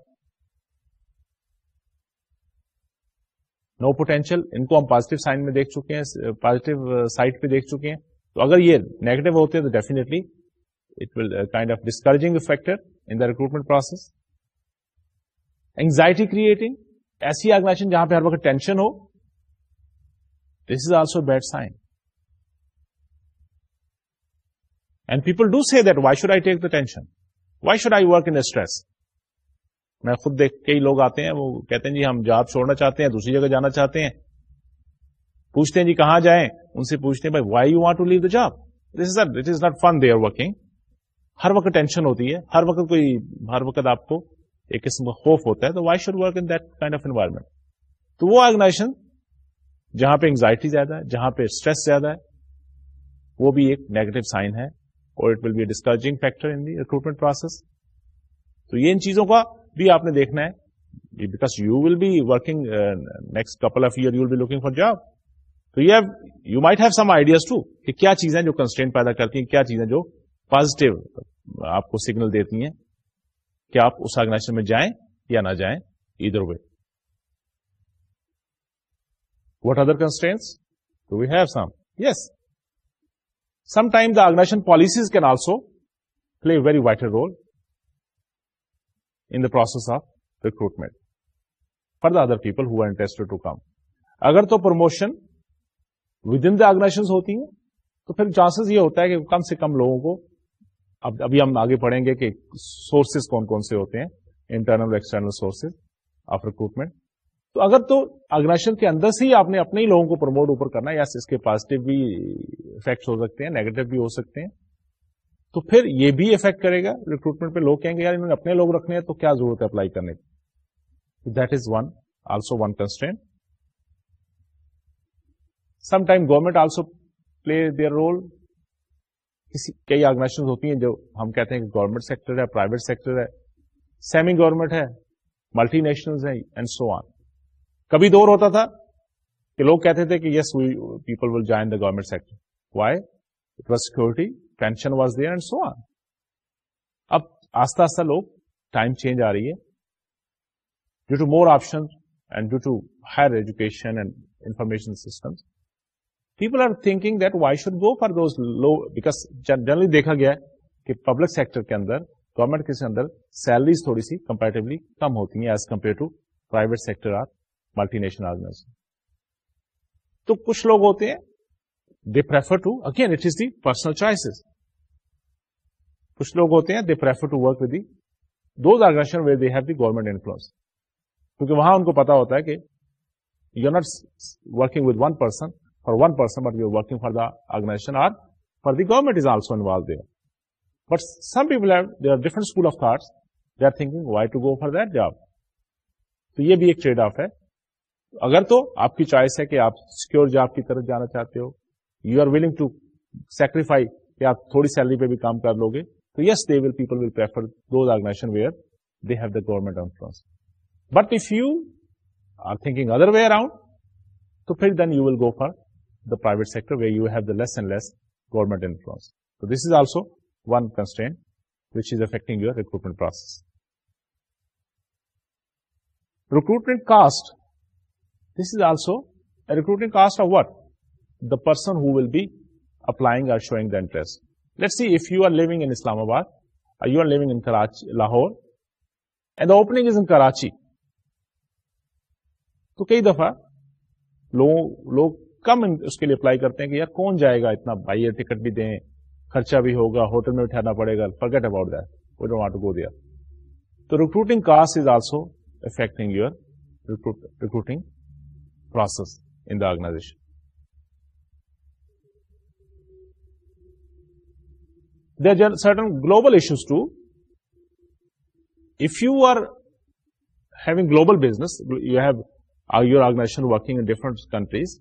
no potential ان کو ہم پازیٹو سائن میں دیکھ چکے ہیں پوزیٹو سائڈ پہ دیکھ چکے ہیں تو اگر یہ نیگیٹو ہوتے ہیں تو definitely kind of discouraging factor in the recruitment process anxiety creating ایسی آرگنائزیشن جہاں پہ ہر وقت tension who this is also bad sign and people do see that why should I take the tension why should I work in stress میں خود دیکھ کئی لوگ آتے ہیں وہ کہتے ہیں جی ہم جاب چھوڑنا چاہتے ہیں دوسری جگہ جانا چاہتے ہیں پوچھتے ہیں جی کہاں جائیں ان سے پوچھتے ہیں بھائی why you want to leave the job this is is not fun they are working ہر وقت ٹینشن ہوتی ہے ہر وقت کوئی ہر وقت آپ کو ایک قسم کا خوف ہوتا ہے تو why should work in that kind of environment تو وہ آرگنائزیشن جہاں پہ انگزائٹی زیادہ ہے جہاں پہ اسٹریس زیادہ ہے وہ بھی ایک نیگیٹو سائن ہے اور it will be discouraging factor in the recruitment process تو یہ ان چیزوں کا بھی آپ نے دیکھنا ہے because you will be working next couple of year you will be looking for job تو you you might have some ideas too کہ کیا چیزیں جو کنسٹینٹ پیدا کرتی ہیں کیا چیزیں جو پازیٹو uh, آپ کو سگنل دیتی ہیں کہ آپ اس آرگنائزیشن میں جائیں یا نہ جائیں ادھر way what other constraints do we have some yes organization policies can also play very vital role in the process of recruitment for the other people ہوٹریسٹڈ to come اگر تو promotion within the organization ہوتی ہیں تو پھر chances یہ ہوتا ہے کہ کم سے کم لوگوں کو اب ابھی ہم آگے پڑھیں گے کہ سورسز کون کون سے ہوتے ہیں internal external sources of recruitment تو اگر تو آرگنائزیشن کے اندر سے ہی آپ نے اپنے ہی لوگوں کو پروموٹ اوپر کرنا ہے یا اس کے پازیٹو بھی افیکٹ ہو سکتے ہیں نیگیٹو بھی ہو سکتے ہیں تو پھر یہ بھی افیکٹ کرے گا ریکروٹمنٹ پہ لوگ کہیں گے یار انہوں نے اپنے لوگ رکھنے ہیں تو کیا ضرورت ہے اپلائی کرنے کی that is one also one constraint some time government also play their role کئی آرگنائزیشن ہوتی ہیں جو ہم کہتے ہیں کہ گورنمنٹ سیکٹر ہے پرائیویٹ سیکٹر ہے سیمی گورنمنٹ ہے ملٹی نیشنل ہے اینڈ سو آن کبھی دور ہوتا تھا کہ لوگ کہتے تھے کہ yes people will join the government sector why it was security pension was there and so on اب آستہ لوگ ٹائم چینج آ رہی ہے due to more option and due to higher education and information system people are thinking that why should go for those low because generally دیکھا گیا کہ public sector کے اندر گورنمنٹ کے اندر سیلریز تھوڑی سی کمپیرٹیولی کم ہوتی ہیں as compare to private sector or multinational organization تو کچھ لوگ ہوتے ہیں they prefer to again it is the personal choices کچھ لوگ ہوتے ہیں they prefer to work with those organization where they have the government influence کیونکہ وہاں ان کو پتا ہوتا ہے کہ you are not working with one person for one person but you are working for the organization or for the government is also involve there but some people have they are different school of thoughts they are thinking why to go for that job تو یہ بھی ایک trade of ہے اگر تو آپ کی choice ہے کہ آپ سیکور جاب کی طرف جانا چاہتے ہو you are willing to sacrifice کہ آپ تھوڑی سیلری پہ بھی کام کر لو گے تو yes they will people will prefer those organization where they have the influence but if you are thinking other way around تو پھر then you will go for the private sector where you have the less and less government influence تو this is also one constraint which is affecting your recruitment process recruitment cost ریکسٹ of worth the person who will be applying see you are لگ Islamabad you are Karachi Lahore تو کئی دفعہ لوگ کم اس کے لیے apply کرتے ہیں کہ یار کون جائے گا اتنا بائی ایئر ٹکٹ بھی دیں خرچہ بھی ہوگا ہوٹل میں اٹھانا پڑے گا forget about that why don't what go there تو recruiting cost is also affecting your recruiting organization دٹن global issues too if you are having global business you have your organization working in different countries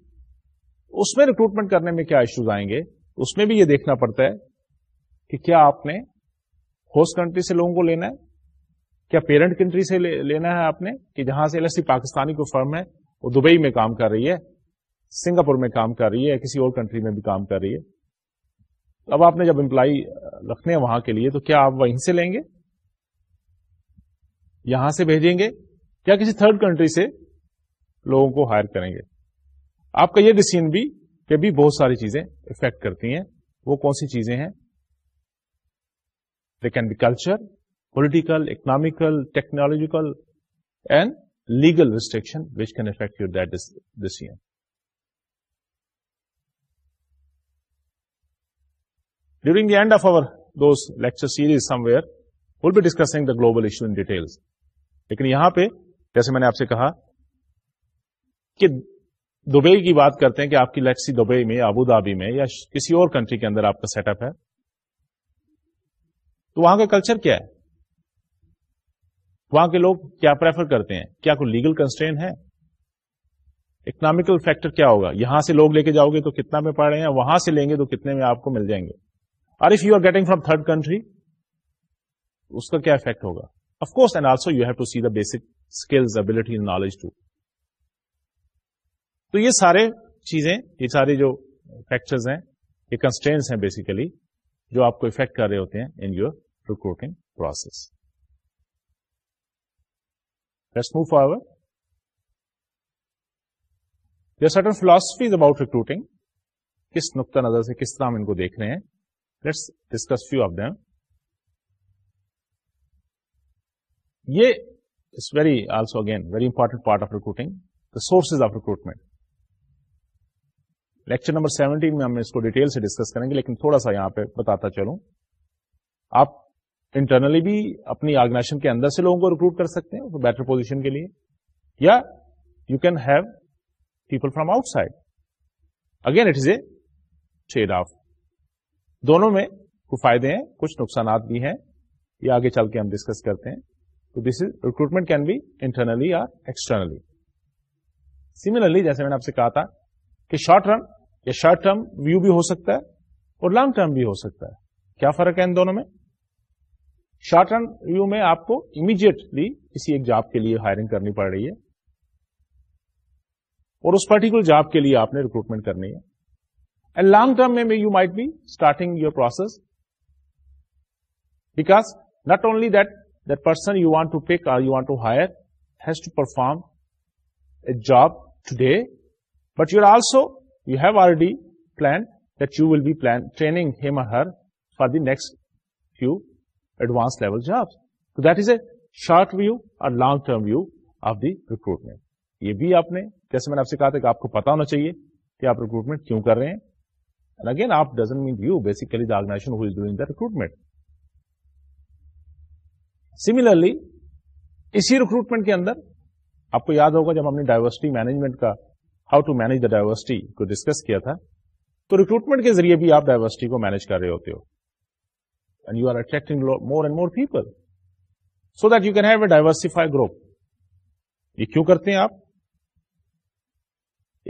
اس میں recruitment کرنے میں کیا issues آئیں گے اس میں بھی یہ دیکھنا پڑتا ہے کہ کیا آپ نے ہوسٹ کنٹری سے لوگوں کو لینا ہے کیا پیرنٹ کنٹری سے لینا ہے آپ نے کہ جہاں سے ایل ایس سی پاکستانی کو فرم ہے وہ دبئی میں کام کر رہی ہے سنگاپور میں کام کر رہی ہے کسی اور کنٹری میں بھی کام کر رہی ہے اب آپ نے جب امپلائی رکھنے وہاں کے لیے تو کیا آپ وہیں سے لیں گے یہاں سے بھیجیں گے یا کسی تھرڈ کنٹری سے لوگوں کو ہائر کریں گے آپ کا یہ ڈسیزن بھی کہ بھی بہت ساری چیزیں افیکٹ کرتی ہیں وہ کون سی چیزیں ہیں they can be culture political economical technological and legal restriction which can affect your debt decision. During the end of our those lecture series somewhere, we'll be discussing the global issue in details. لیکن یہاں پہ جیسے میں نے آپ سے کہا کہ دبئی کی بات کرتے ہیں کہ آپ کی لیکسی دبئی میں ابو دھابی میں یا کسی اور کنٹری کے اندر آپ کا سیٹ اپ ہے تو وہاں کا کلچر کیا ہے وہاں کے لوگ کیا پریفر کرتے ہیں کیا کوئی لیگل کنسٹرین ہے اکنامیکل فیکٹر کیا ہوگا یہاں سے لوگ لے کے جاؤ گے تو کتنا میں پڑ رہے ہیں وہاں سے لیں گے تو کتنے میں آپ کو مل جائیں گے اور if you are getting from third country اس کا کیا افیکٹ ہوگا course and also you have to see the basic skills ability knowledge too تو یہ سارے چیزیں یہ سارے جو فیکٹرز ہیں یہ کنسٹرینس ہیں بیسیکلی جو آپ کو افیکٹ کر رہے ہوتے ہیں ان یور ریکروٹنگ پروسیس مو for certain philosophies about recruit کس نقطہ نظر سے کس طرح ہم ان کو دیکھ رہے ہیں let's discuss few of them یہ it's very also again very important part of recruiting the sources of recruitment lecture number seventeen میں ہم اس کو ڈیٹیل سے ڈسکس کریں گے لیکن تھوڑا سا یہاں پہ بتاتا چلوں آپ انٹرنلی بھی اپنی آرگنائزیشن کے اندر سے لوگوں کو ریکروٹ کر سکتے ہیں بیٹر پوزیشن کے لیے یا you can have people from outside again it is a trade off دونوں میں کوئی فائدے ہیں کچھ نقصانات بھی ہیں یہ آگے چل کے ہم ڈسکس کرتے ہیں تو this is recruitment can be internally اور ایکسٹرنلی سملرلی جیسے میں نے آپ سے کہا تھا کہ شارٹ رن یا شارٹ ٹرم ویو بھی ہو سکتا ہے اور لانگ ٹرم بھی ہو سکتا ہے کیا فرق ہے ان دونوں میں شارٹ رن ویو میں آپ کو امیڈیٹلی کسی ایک جاب کے لیے ہائرنگ کرنی پڑ رہی ہے اور اس پرٹیکولر جاب کے لیے آپ نے ریکروٹمنٹ کرنی ہے اینڈ لانگ ٹرم میں you might be starting your process because not only that that person you want to pick or you want to hire has to perform a job today but you are also you have already plan that you will be plan training him or her for the next few advance level jobs تو that is a short view اور long term view of the recruitment یہ بھی آپ نے جیسے میں نے آپ سے کہا تھا کہ آپ کو پتا ہونا چاہیے کہ آپ ریکروٹمنٹ کیوں کر رہے ہیں اگین آپ مین you the the organization who is doing recruitment similarly اسی ریکروٹمنٹ کے اندر آپ کو یاد ہوگا جب ہم نے ڈائیورسٹی مینجمنٹ کا how to manage the diversity کو ڈسکس کیا تھا تو ریکروٹمنٹ کے ذریعے بھی آپ ڈائیورسٹی کو مینج کر رہے ہوتے ہو you are attracting more and more people so that you can have a diversified group یہ کیوں کرتے ہیں آپ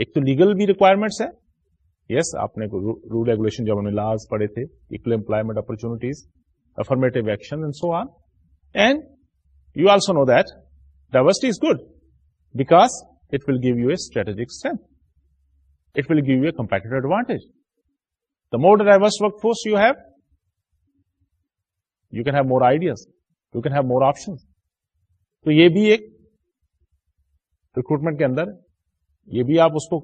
ایک تو لیگل بھی ریکوائرمنٹس ہے یس آپ نے رول ریگولیشن جب ہم نے لاز پڑھے تھے equal employment opportunities affirmative action and so on and you also know that diversity is good because it will give you a strategic strength it will give you a competitive advantage the more diverse workforce you have you can have more ideas you can have more option تو یہ بھی ایک recruitment کے اندر یہ بھی آپ اس کو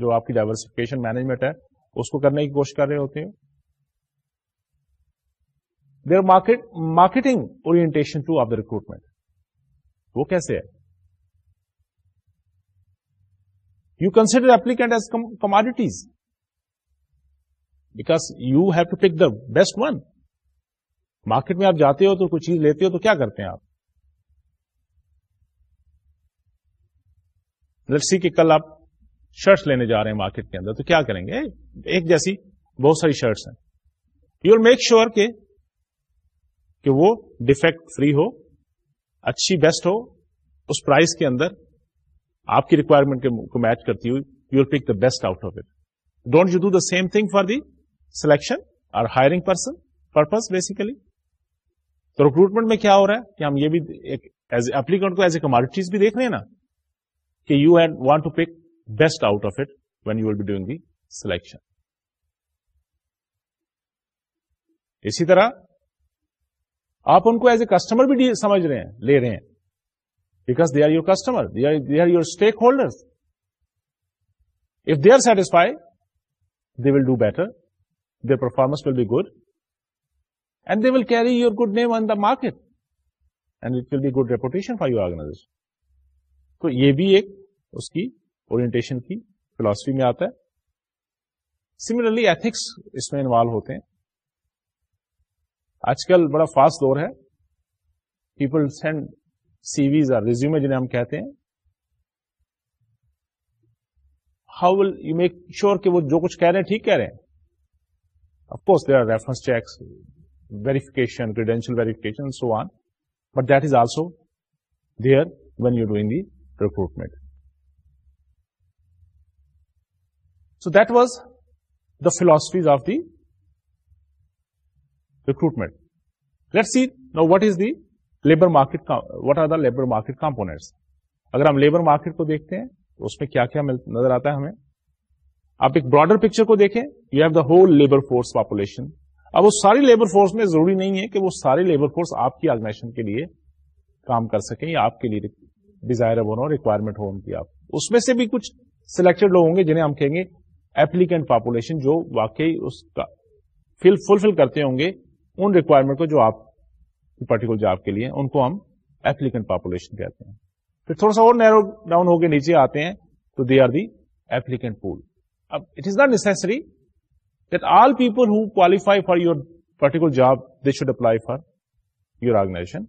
جو آپ کی ڈائیورسفکیشن مینجمنٹ ہے اس کو کرنے کی کوشش کر رہے ہوتے ہیں their market marketing orientation to of the recruitment وہ کیسے ہے you consider applicant as commodities because you have to take the best one market میں آپ جاتے ہو تو کوئی چیز لیتے ہو تو کیا کرتے ہیں آپ لٹسی کہ کل آپ شرٹس لینے جا رہے ہیں مارکیٹ کے اندر تو کیا کریں گے ایک جیسی بہت ساری شرٹس ہیں یو ول میک شیور کہ وہ ڈیفیکٹ فری ہو اچھی بیسٹ ہو اس پرائز کے اندر آپ کی ریکوائرمنٹ کو میچ کرتی ہوئی you will pick the best out of it don't you do the same thing for the selection اور ہائرنگ پرسن پرپز بیسیکلی تو ریکروٹمنٹ میں کیا ہو رہا ہے کہ ہم یہ بھی ایک ایز کو ایز اے کمارٹیز بھی دیکھ رہے ہیں نا کہ you had want to pick best out of it when you will be doing the selection اسی طرح آپ ان کو ایز اے کسٹمر بھی سمجھ رہے ہیں لے رہے ہیں because they are your customer they are your stakeholder if they are satisfied they will do better their performance will be good your carry name good name on the market and be good reputation for your organization تو یہ بھی ایک اس کی orientation کی philosophy میں آتا ہے سملرلی ایتھکس اس میں انوالو ہوتے ہیں آج کل بڑا فاسٹ دور ہے people send CVs or resume جنہیں ہم کہتے ہیں how will you make sure کہ وہ جو کچھ کہہ رہے ہیں ٹھیک کہہ رہے ہیں of course are reference checks verification credential verification so on but also there when you do the recruitment so that was the philosophies of the recruitment let set now what is the labour market what are the labour market components اگر ہم labour market کو دیکھتے ہیں تو اس میں کیا کیا نظر آتا ہے ہمیں آپ ایک براڈر پکچر کو دیکھیں you have the whole labour force population اب ساری لیبر فورس میں ضروری نہیں ہے کہ وہ سارے لیبر فورس آپ کی آرگنائزیشن کے لیے کام کر سکیں یا آپ کے لیے ڈیزائربل ہو ریکوائرمنٹ ہو ان کی آپ اس میں سے بھی کچھ سلیکٹڈ لوگ ہوں گے جنہیں ہم کہیں گے ایپلیکینٹ پاپولیشن جو واقعی اس کا فلفل کرتے ہوں گے ان ریکوائرمنٹ کو جو آپ پرٹیکولر جاب کے لیے ان کو ہم ایپلیکینٹ پاپولیشن کہتے ہیں پھر تھوڑا سا اور نیرو ڈاؤن ہو کے نیچے آتے ہیں تو دے آر دی ایپلیکینٹ پول اب it is not necessary that all people who qualify for your particular job, they should apply for your organization.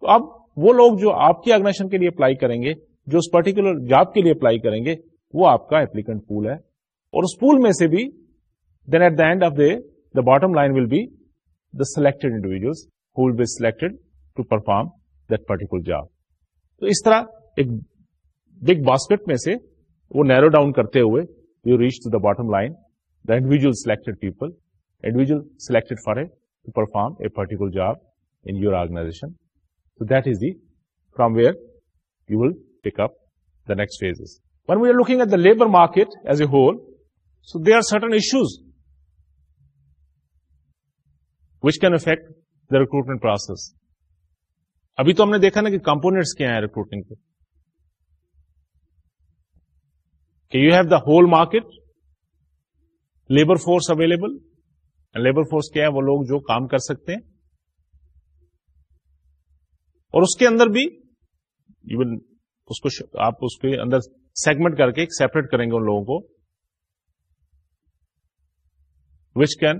تو اب وہ لوگ جو آپ کی آرگنائزیشن کے لیے اپلائی کریں گے جو اس پرٹیکولر جاب کے لیے اپلائی کریں گے وہ آپ کا ایپلیکنٹ پول ہے اور اس پول میں سے بھی then at the end of the bottom line will be the selected individuals who will be selected to perform that particular job تو اس طرح ایک بگ باسکٹ میں سے وہ نیرو ڈاؤن کرتے ہوئے you reach to the bottom line individual select people individual select for O perform a particular job in organization so that is the from where you will take up the next phase when we are looking at the labour market as a whole so the are certain issues which can affect the recruitment process ابھی تو ہم نے دیکھا نا کہ components کیا ہیں recruitment پہ you have the whole market labour force available labour force کیا ہے وہ لوگ جو کام کر سکتے ہیں اور اس کے اندر بھی ایون اس کو آپ اس کے اندر سیگمنٹ کر کے سیپریٹ کریں گے ان لوگوں کو which can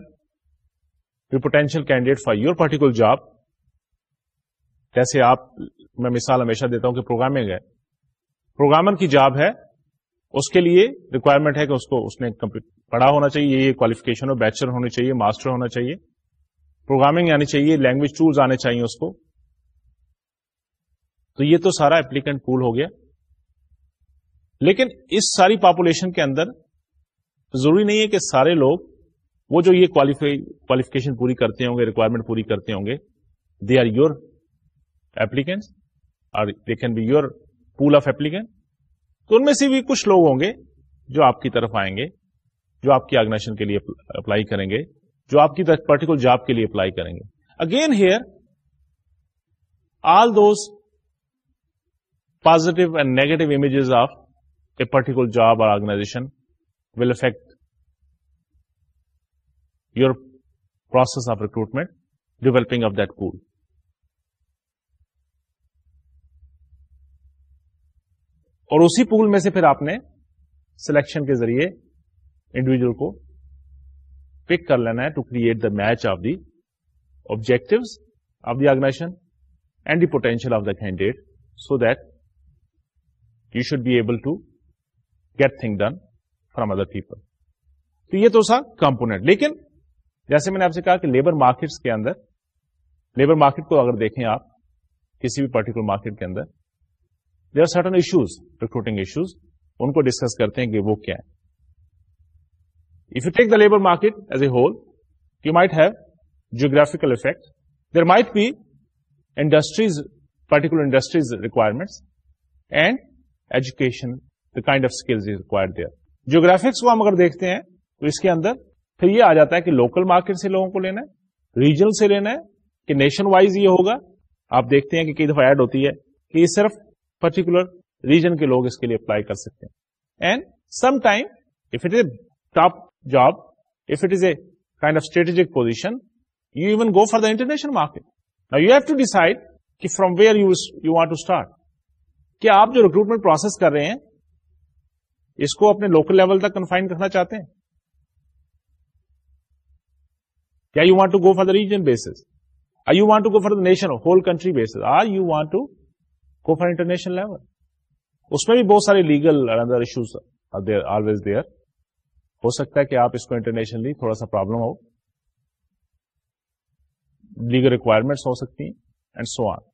be potential candidate for your particular job جیسے آپ میں مثال ہمیشہ دیتا ہوں کہ پروگرامنگ ہے پروگرامر کی جاب ہے اس کے لیے ریکوائرمنٹ ہے کہ اس کو اس نے پڑھا ہونا چاہیے یہ کوالیفکیشن ہو بیچلر ہونی چاہیے ماسٹر ہونا چاہیے پروگرامنگ آنی یعنی چاہیے لینگویج ٹولز آنے چاہیے اس کو تو یہ تو سارا اپلیکنٹ پول ہو گیا لیکن اس ساری پاپولیشن کے اندر ضروری نہیں ہے کہ سارے لوگ وہ جو یہ کوالیفکیشن پوری کرتے ہوں گے ریکوائرمنٹ پوری کرتے ہوں گے دے آر یور ایپلیکینٹ اور they can be your pool of applicant تو ان میں سے بھی کچھ لوگ ہوں گے جو آپ کی طرف آئیں گے جو آپ کی آرگنائزیشن کے لیے اپلائی کریں گے جو آپ کی پرٹیکولر جاب کے لیے اپلائی کریں گے again here all those positive and negative images of a particular job اور organization will affect your process of recruitment developing of that pool اور اسی پول میں سے پھر آپ نے سلیکشن کے ذریعے انڈیویجل کو پک کر لینا ہے to create the match of the objective of the organization and the potential of the candidate so that you should be able to get thing done from other people تو یہ تو سا کمپونیٹ لیکن جیسے میں نے آپ سے کہا کہ لیبر مارکیٹس کے اندر لیبر مارکیٹ کو اگر دیکھیں آپ کسی بھی پرٹیکولر مارکیٹ کے اندر are certain issues recruiting issues ان کو ڈسکس کرتے ہیں کہ وہ کیا ہے if you take the labour market as a whole you might have geographical effect there might be industries particular industries requirements and education the kind of skills is require there geographics کو ہم اگر دیکھتے ہیں تو اس کے اندر پھر یہ آ جاتا ہے کہ لوکل مارکیٹ سے لوگوں کو لینا ہے ریجنل سے لینا ہے کہ نیشن وائز یہ ہوگا آپ دیکھتے ہیں کہ کئی دفعہ ایڈ ہوتی ہے کہ یہ صرف پرٹیکولر ریجن کے لوگ اس کے لیے اپلائی کر سکتے ہیں and some time if it is top job if it is a kind of strategic position you even go for the international market نا یو ہیو ٹو ڈیسائڈ کہ from where you you want to start کیا آپ جو recruitment process کر رہے ہیں اس کو اپنے لوکل لیول تک کنفائن کرنا چاہتے ہیں you want to go for the region bases I you want to go for the nation whole country bases or you want to for international level اس میں بھی بہت سارے لیگل ایشوز آلویز دیئر ہو سکتا ہے کہ آپ اس کو انٹرنیشنلی تھوڑا سا پرابلم ہو لیگل ریکوائرمنٹس ہو سکتی ہیں and so on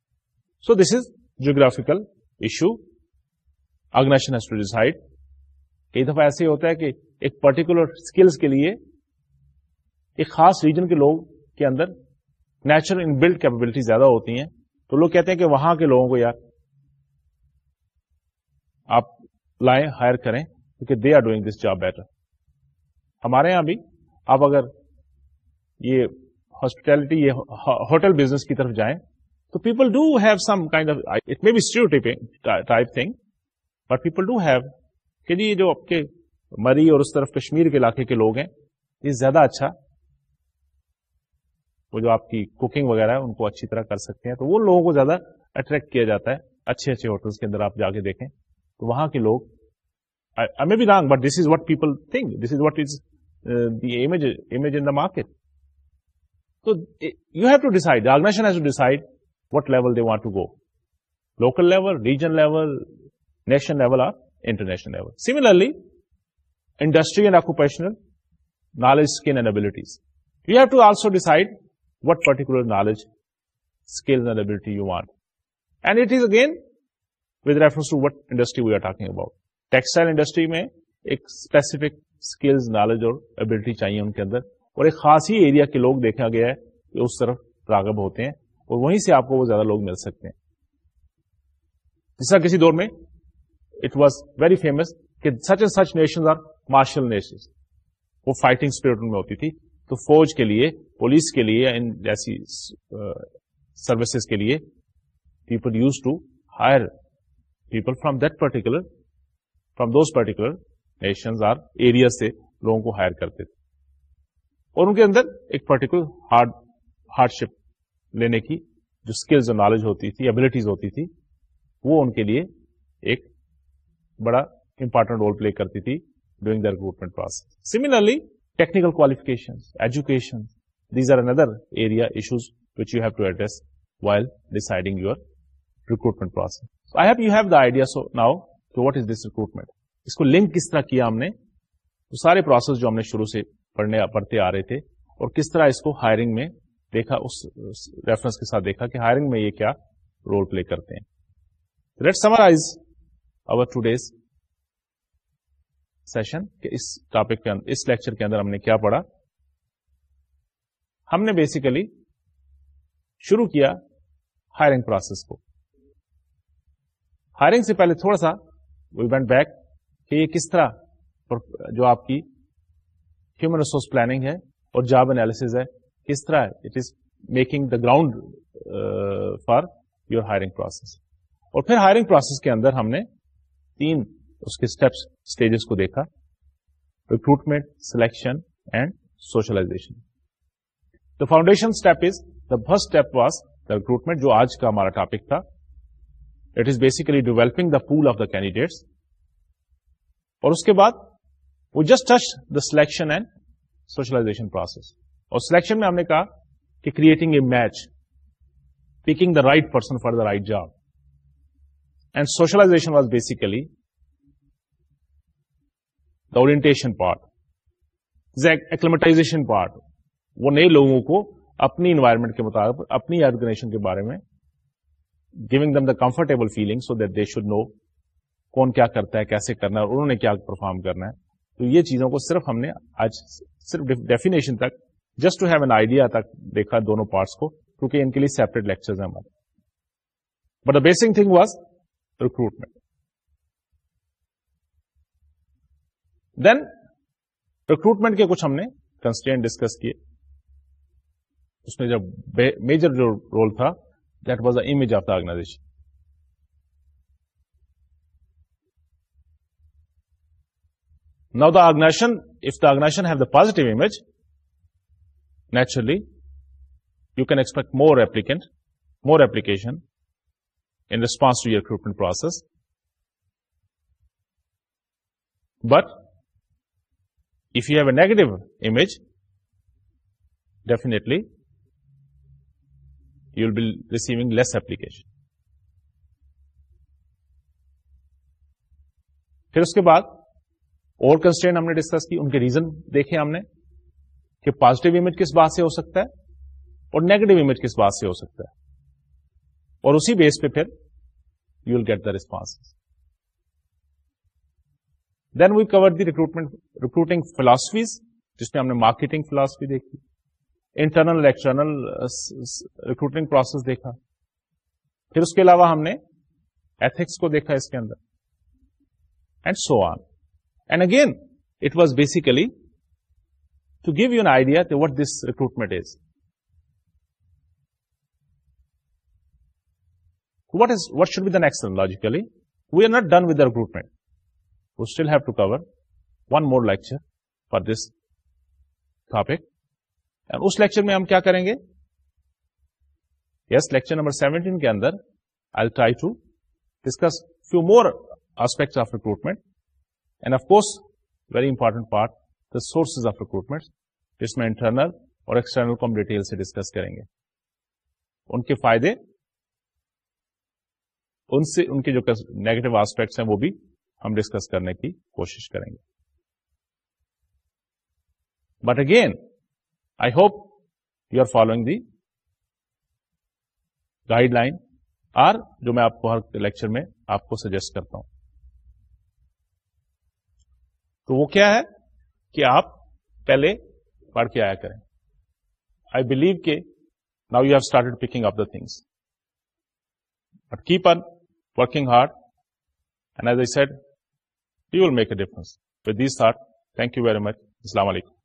so this is geographical issue has to decide کئی دفعہ ایسے ہوتا ہے کہ ایک پرٹیکولر اسکلس کے لیے ایک خاص ریجن کے لوگ کے اندر نیچرل ان بلڈ کیپبلٹی زیادہ ہوتی ہیں تو لوگ کہتے ہیں کہ وہاں کے لوگوں کو یار آپ لائیں ہائر کریں کیونکہ they are doing this job better ہمارے یہاں بھی آپ اگر یہ ہاسپٹلٹی یہ ہوٹل بزنس کی طرف جائیں تو people do have some kind of it may stereotype thing but people do have کہ جی جو آپ کے مری اور اس طرف کشمیر کے علاقے کے لوگ ہیں یہ زیادہ اچھا وہ جو آپ کی کوکنگ وغیرہ ہے ان کو اچھی طرح کر سکتے ہیں تو وہ لوگوں کو زیادہ اٹریکٹ کیا جاتا ہے اچھے اچھے ہوٹلس کے اندر آپ جا کے دیکھیں تو وہاں کے لوگ ام بھی wrong but this is what people think this is what is image market تو you have to decide organization has to decide what level they want to go local level region level national level or international level similarly industry and occupational knowledge skill and abilities you have to also decide what particular knowledge skill and ability you want and it is again with reference to what industry we are talking about textile industry میں ایک specific skills knowledge اور ability چاہیے ان کے اندر اور ایک خاص ہی ایریا کے لوگ دیکھا گیا ہے کہ اس طرف راغب ہوتے ہیں اور وہیں سے آپ کو وہ زیادہ لوگ مل سکتے ہیں جس کسی دور میں اٹ واز ویری فیمس کہ such and such nation are martial nation وہ فائٹنگ اسپرٹ میں ہوتی تھی تو فوج کے لیے پولیس کے لیے ان جیسی سروسز کے لیے people use to hire people from that particular from those particular nations or area سے لوگوں کو ہائر کرتے تھے اور ان کے اندر ایک پرٹیکولر ہارڈ ہارڈ شپ لینے کی جو اسکلز اور نالج ہوتی تھی ابلیٹیز ہوتی تھی وہ ان کے لیے ایک بڑا امپارٹینٹ رول پلے کرتی تھی doing the recruitment process similarly technical qualification education these are another area issues which you have to address while deciding your recruitment process اس کو لنک کس طرح کیا ہم نے تو سارے پروسیس جو ہم نے شروع سے پڑھنے پڑھتے آ رہے تھے اور کس طرح اس کو ہائرنگ میں دیکھا اس ریفرنس کے ساتھ دیکھا کہ ہائرنگ میں یہ کیا رول پلے کرتے ہیں let summarize over today's session کہ اس ٹاپک کے اس لیکچر کے اندر ہم نے کیا پڑھا ہم نے بیسیکلی شروع کیا ہائرنگ پروسیس کو ہائرنگ سے پہلے تھوڑا سا وی وینٹ بیک کہ یہ کس طرح جو آپ کی ہیومن ریسورس پلاننگ ہے اور جاب انالیس ہے کس طرح it is making the ground for your hiring process اور پھر ہائرنگ پروسیس کے اندر ہم نے تین اس کے اسٹیپس اسٹیجز کو دیکھا recruitment selection and socialization the foundation step is the first step the recruitment جو آج کا ہمارا ٹاپک تھا it is basically developing the pool of the candidates اور اس کے بعد وہ just touch the selection and socialization process اور سلیکشن میں ہم نے کہا کہ creating a match picking the right person for the right job and socialization was basically the orientation part ایکٹائزیشن part وہ نئے لوگوں کو اپنی انوائرمنٹ کے مطابق اپنی آرگنائزیشن کے بارے میں giving them the comfortable feeling so that they should know کون کیا کرتا ہے کیسے کرنا ہے اور انہوں نے کیا پرفارم کرنا ہے تو یہ چیزوں کو صرف ہم نے آج صرف ڈیفینیشن تک just to have an idea تک دیکھا دونوں پارٹس کو کیونکہ ان کے لیے سیپریٹ لیکچر ہیں ہمارے but the basic thing was recruitment then recruitment کے کچھ ہم نے کنسٹینٹ ڈسکس کیے اس میں جب میجر جو رول تھا That was the image of the organization. Now the organization, if the organization have the positive image, naturally, you can expect more applicant, more application in response to your recruitment process. But if you have a negative image, definitely receiving less application پھر اس کے بعد اور constrain ہم نے discuss کی ان کے ریزن دیکھے ہم نے کہ پازیٹو امیج کس بات سے ہو سکتا ہے اور نیگیٹو امیج کس بات سے ہو سکتا ہے اور اسی بیس پہ پھر you will get the response then we cover the recruitment recruiting philosophies جس میں ہم نے مارکیٹنگ فلاسفی دیکھی انٹرنل ایکسٹرنل ریکروٹنگ پروسیس دیکھا پھر اس کے علاوہ ہم نے ایتھکس کو دیکھا اس کے اندر and so on and again it was basically to give you an idea what this recruitment is what is what should with an extra logically we are not done with recruitment we still have to cover one more lecture for this topic us lecture میں ہم کیا کریں گے yes lecture number seventeen کے اندر I try to discuss few more aspect of recruitment and of course very important part the sources of recruitment جس میں internal اور external کو ہم ڈیٹیل سے ڈسکس کریں گے ان کے فائدے ان ان سے کے جو نیگیٹو آسپیکٹس ہیں وہ بھی ہم ڈسکس کرنے کی کوشش کریں گے but again hope you are following the guideline are جو میں آپ کو ہر لیکچر میں آپ کو سجیسٹ کرتا ہوں تو وہ کیا ہے کہ آپ پہلے پڑھ کے آیا کریں آئی بلیو کہ now you have started picking up the things but keep on working hard and as I said you will make a difference with this تھارٹ thank you very much السلام علیکم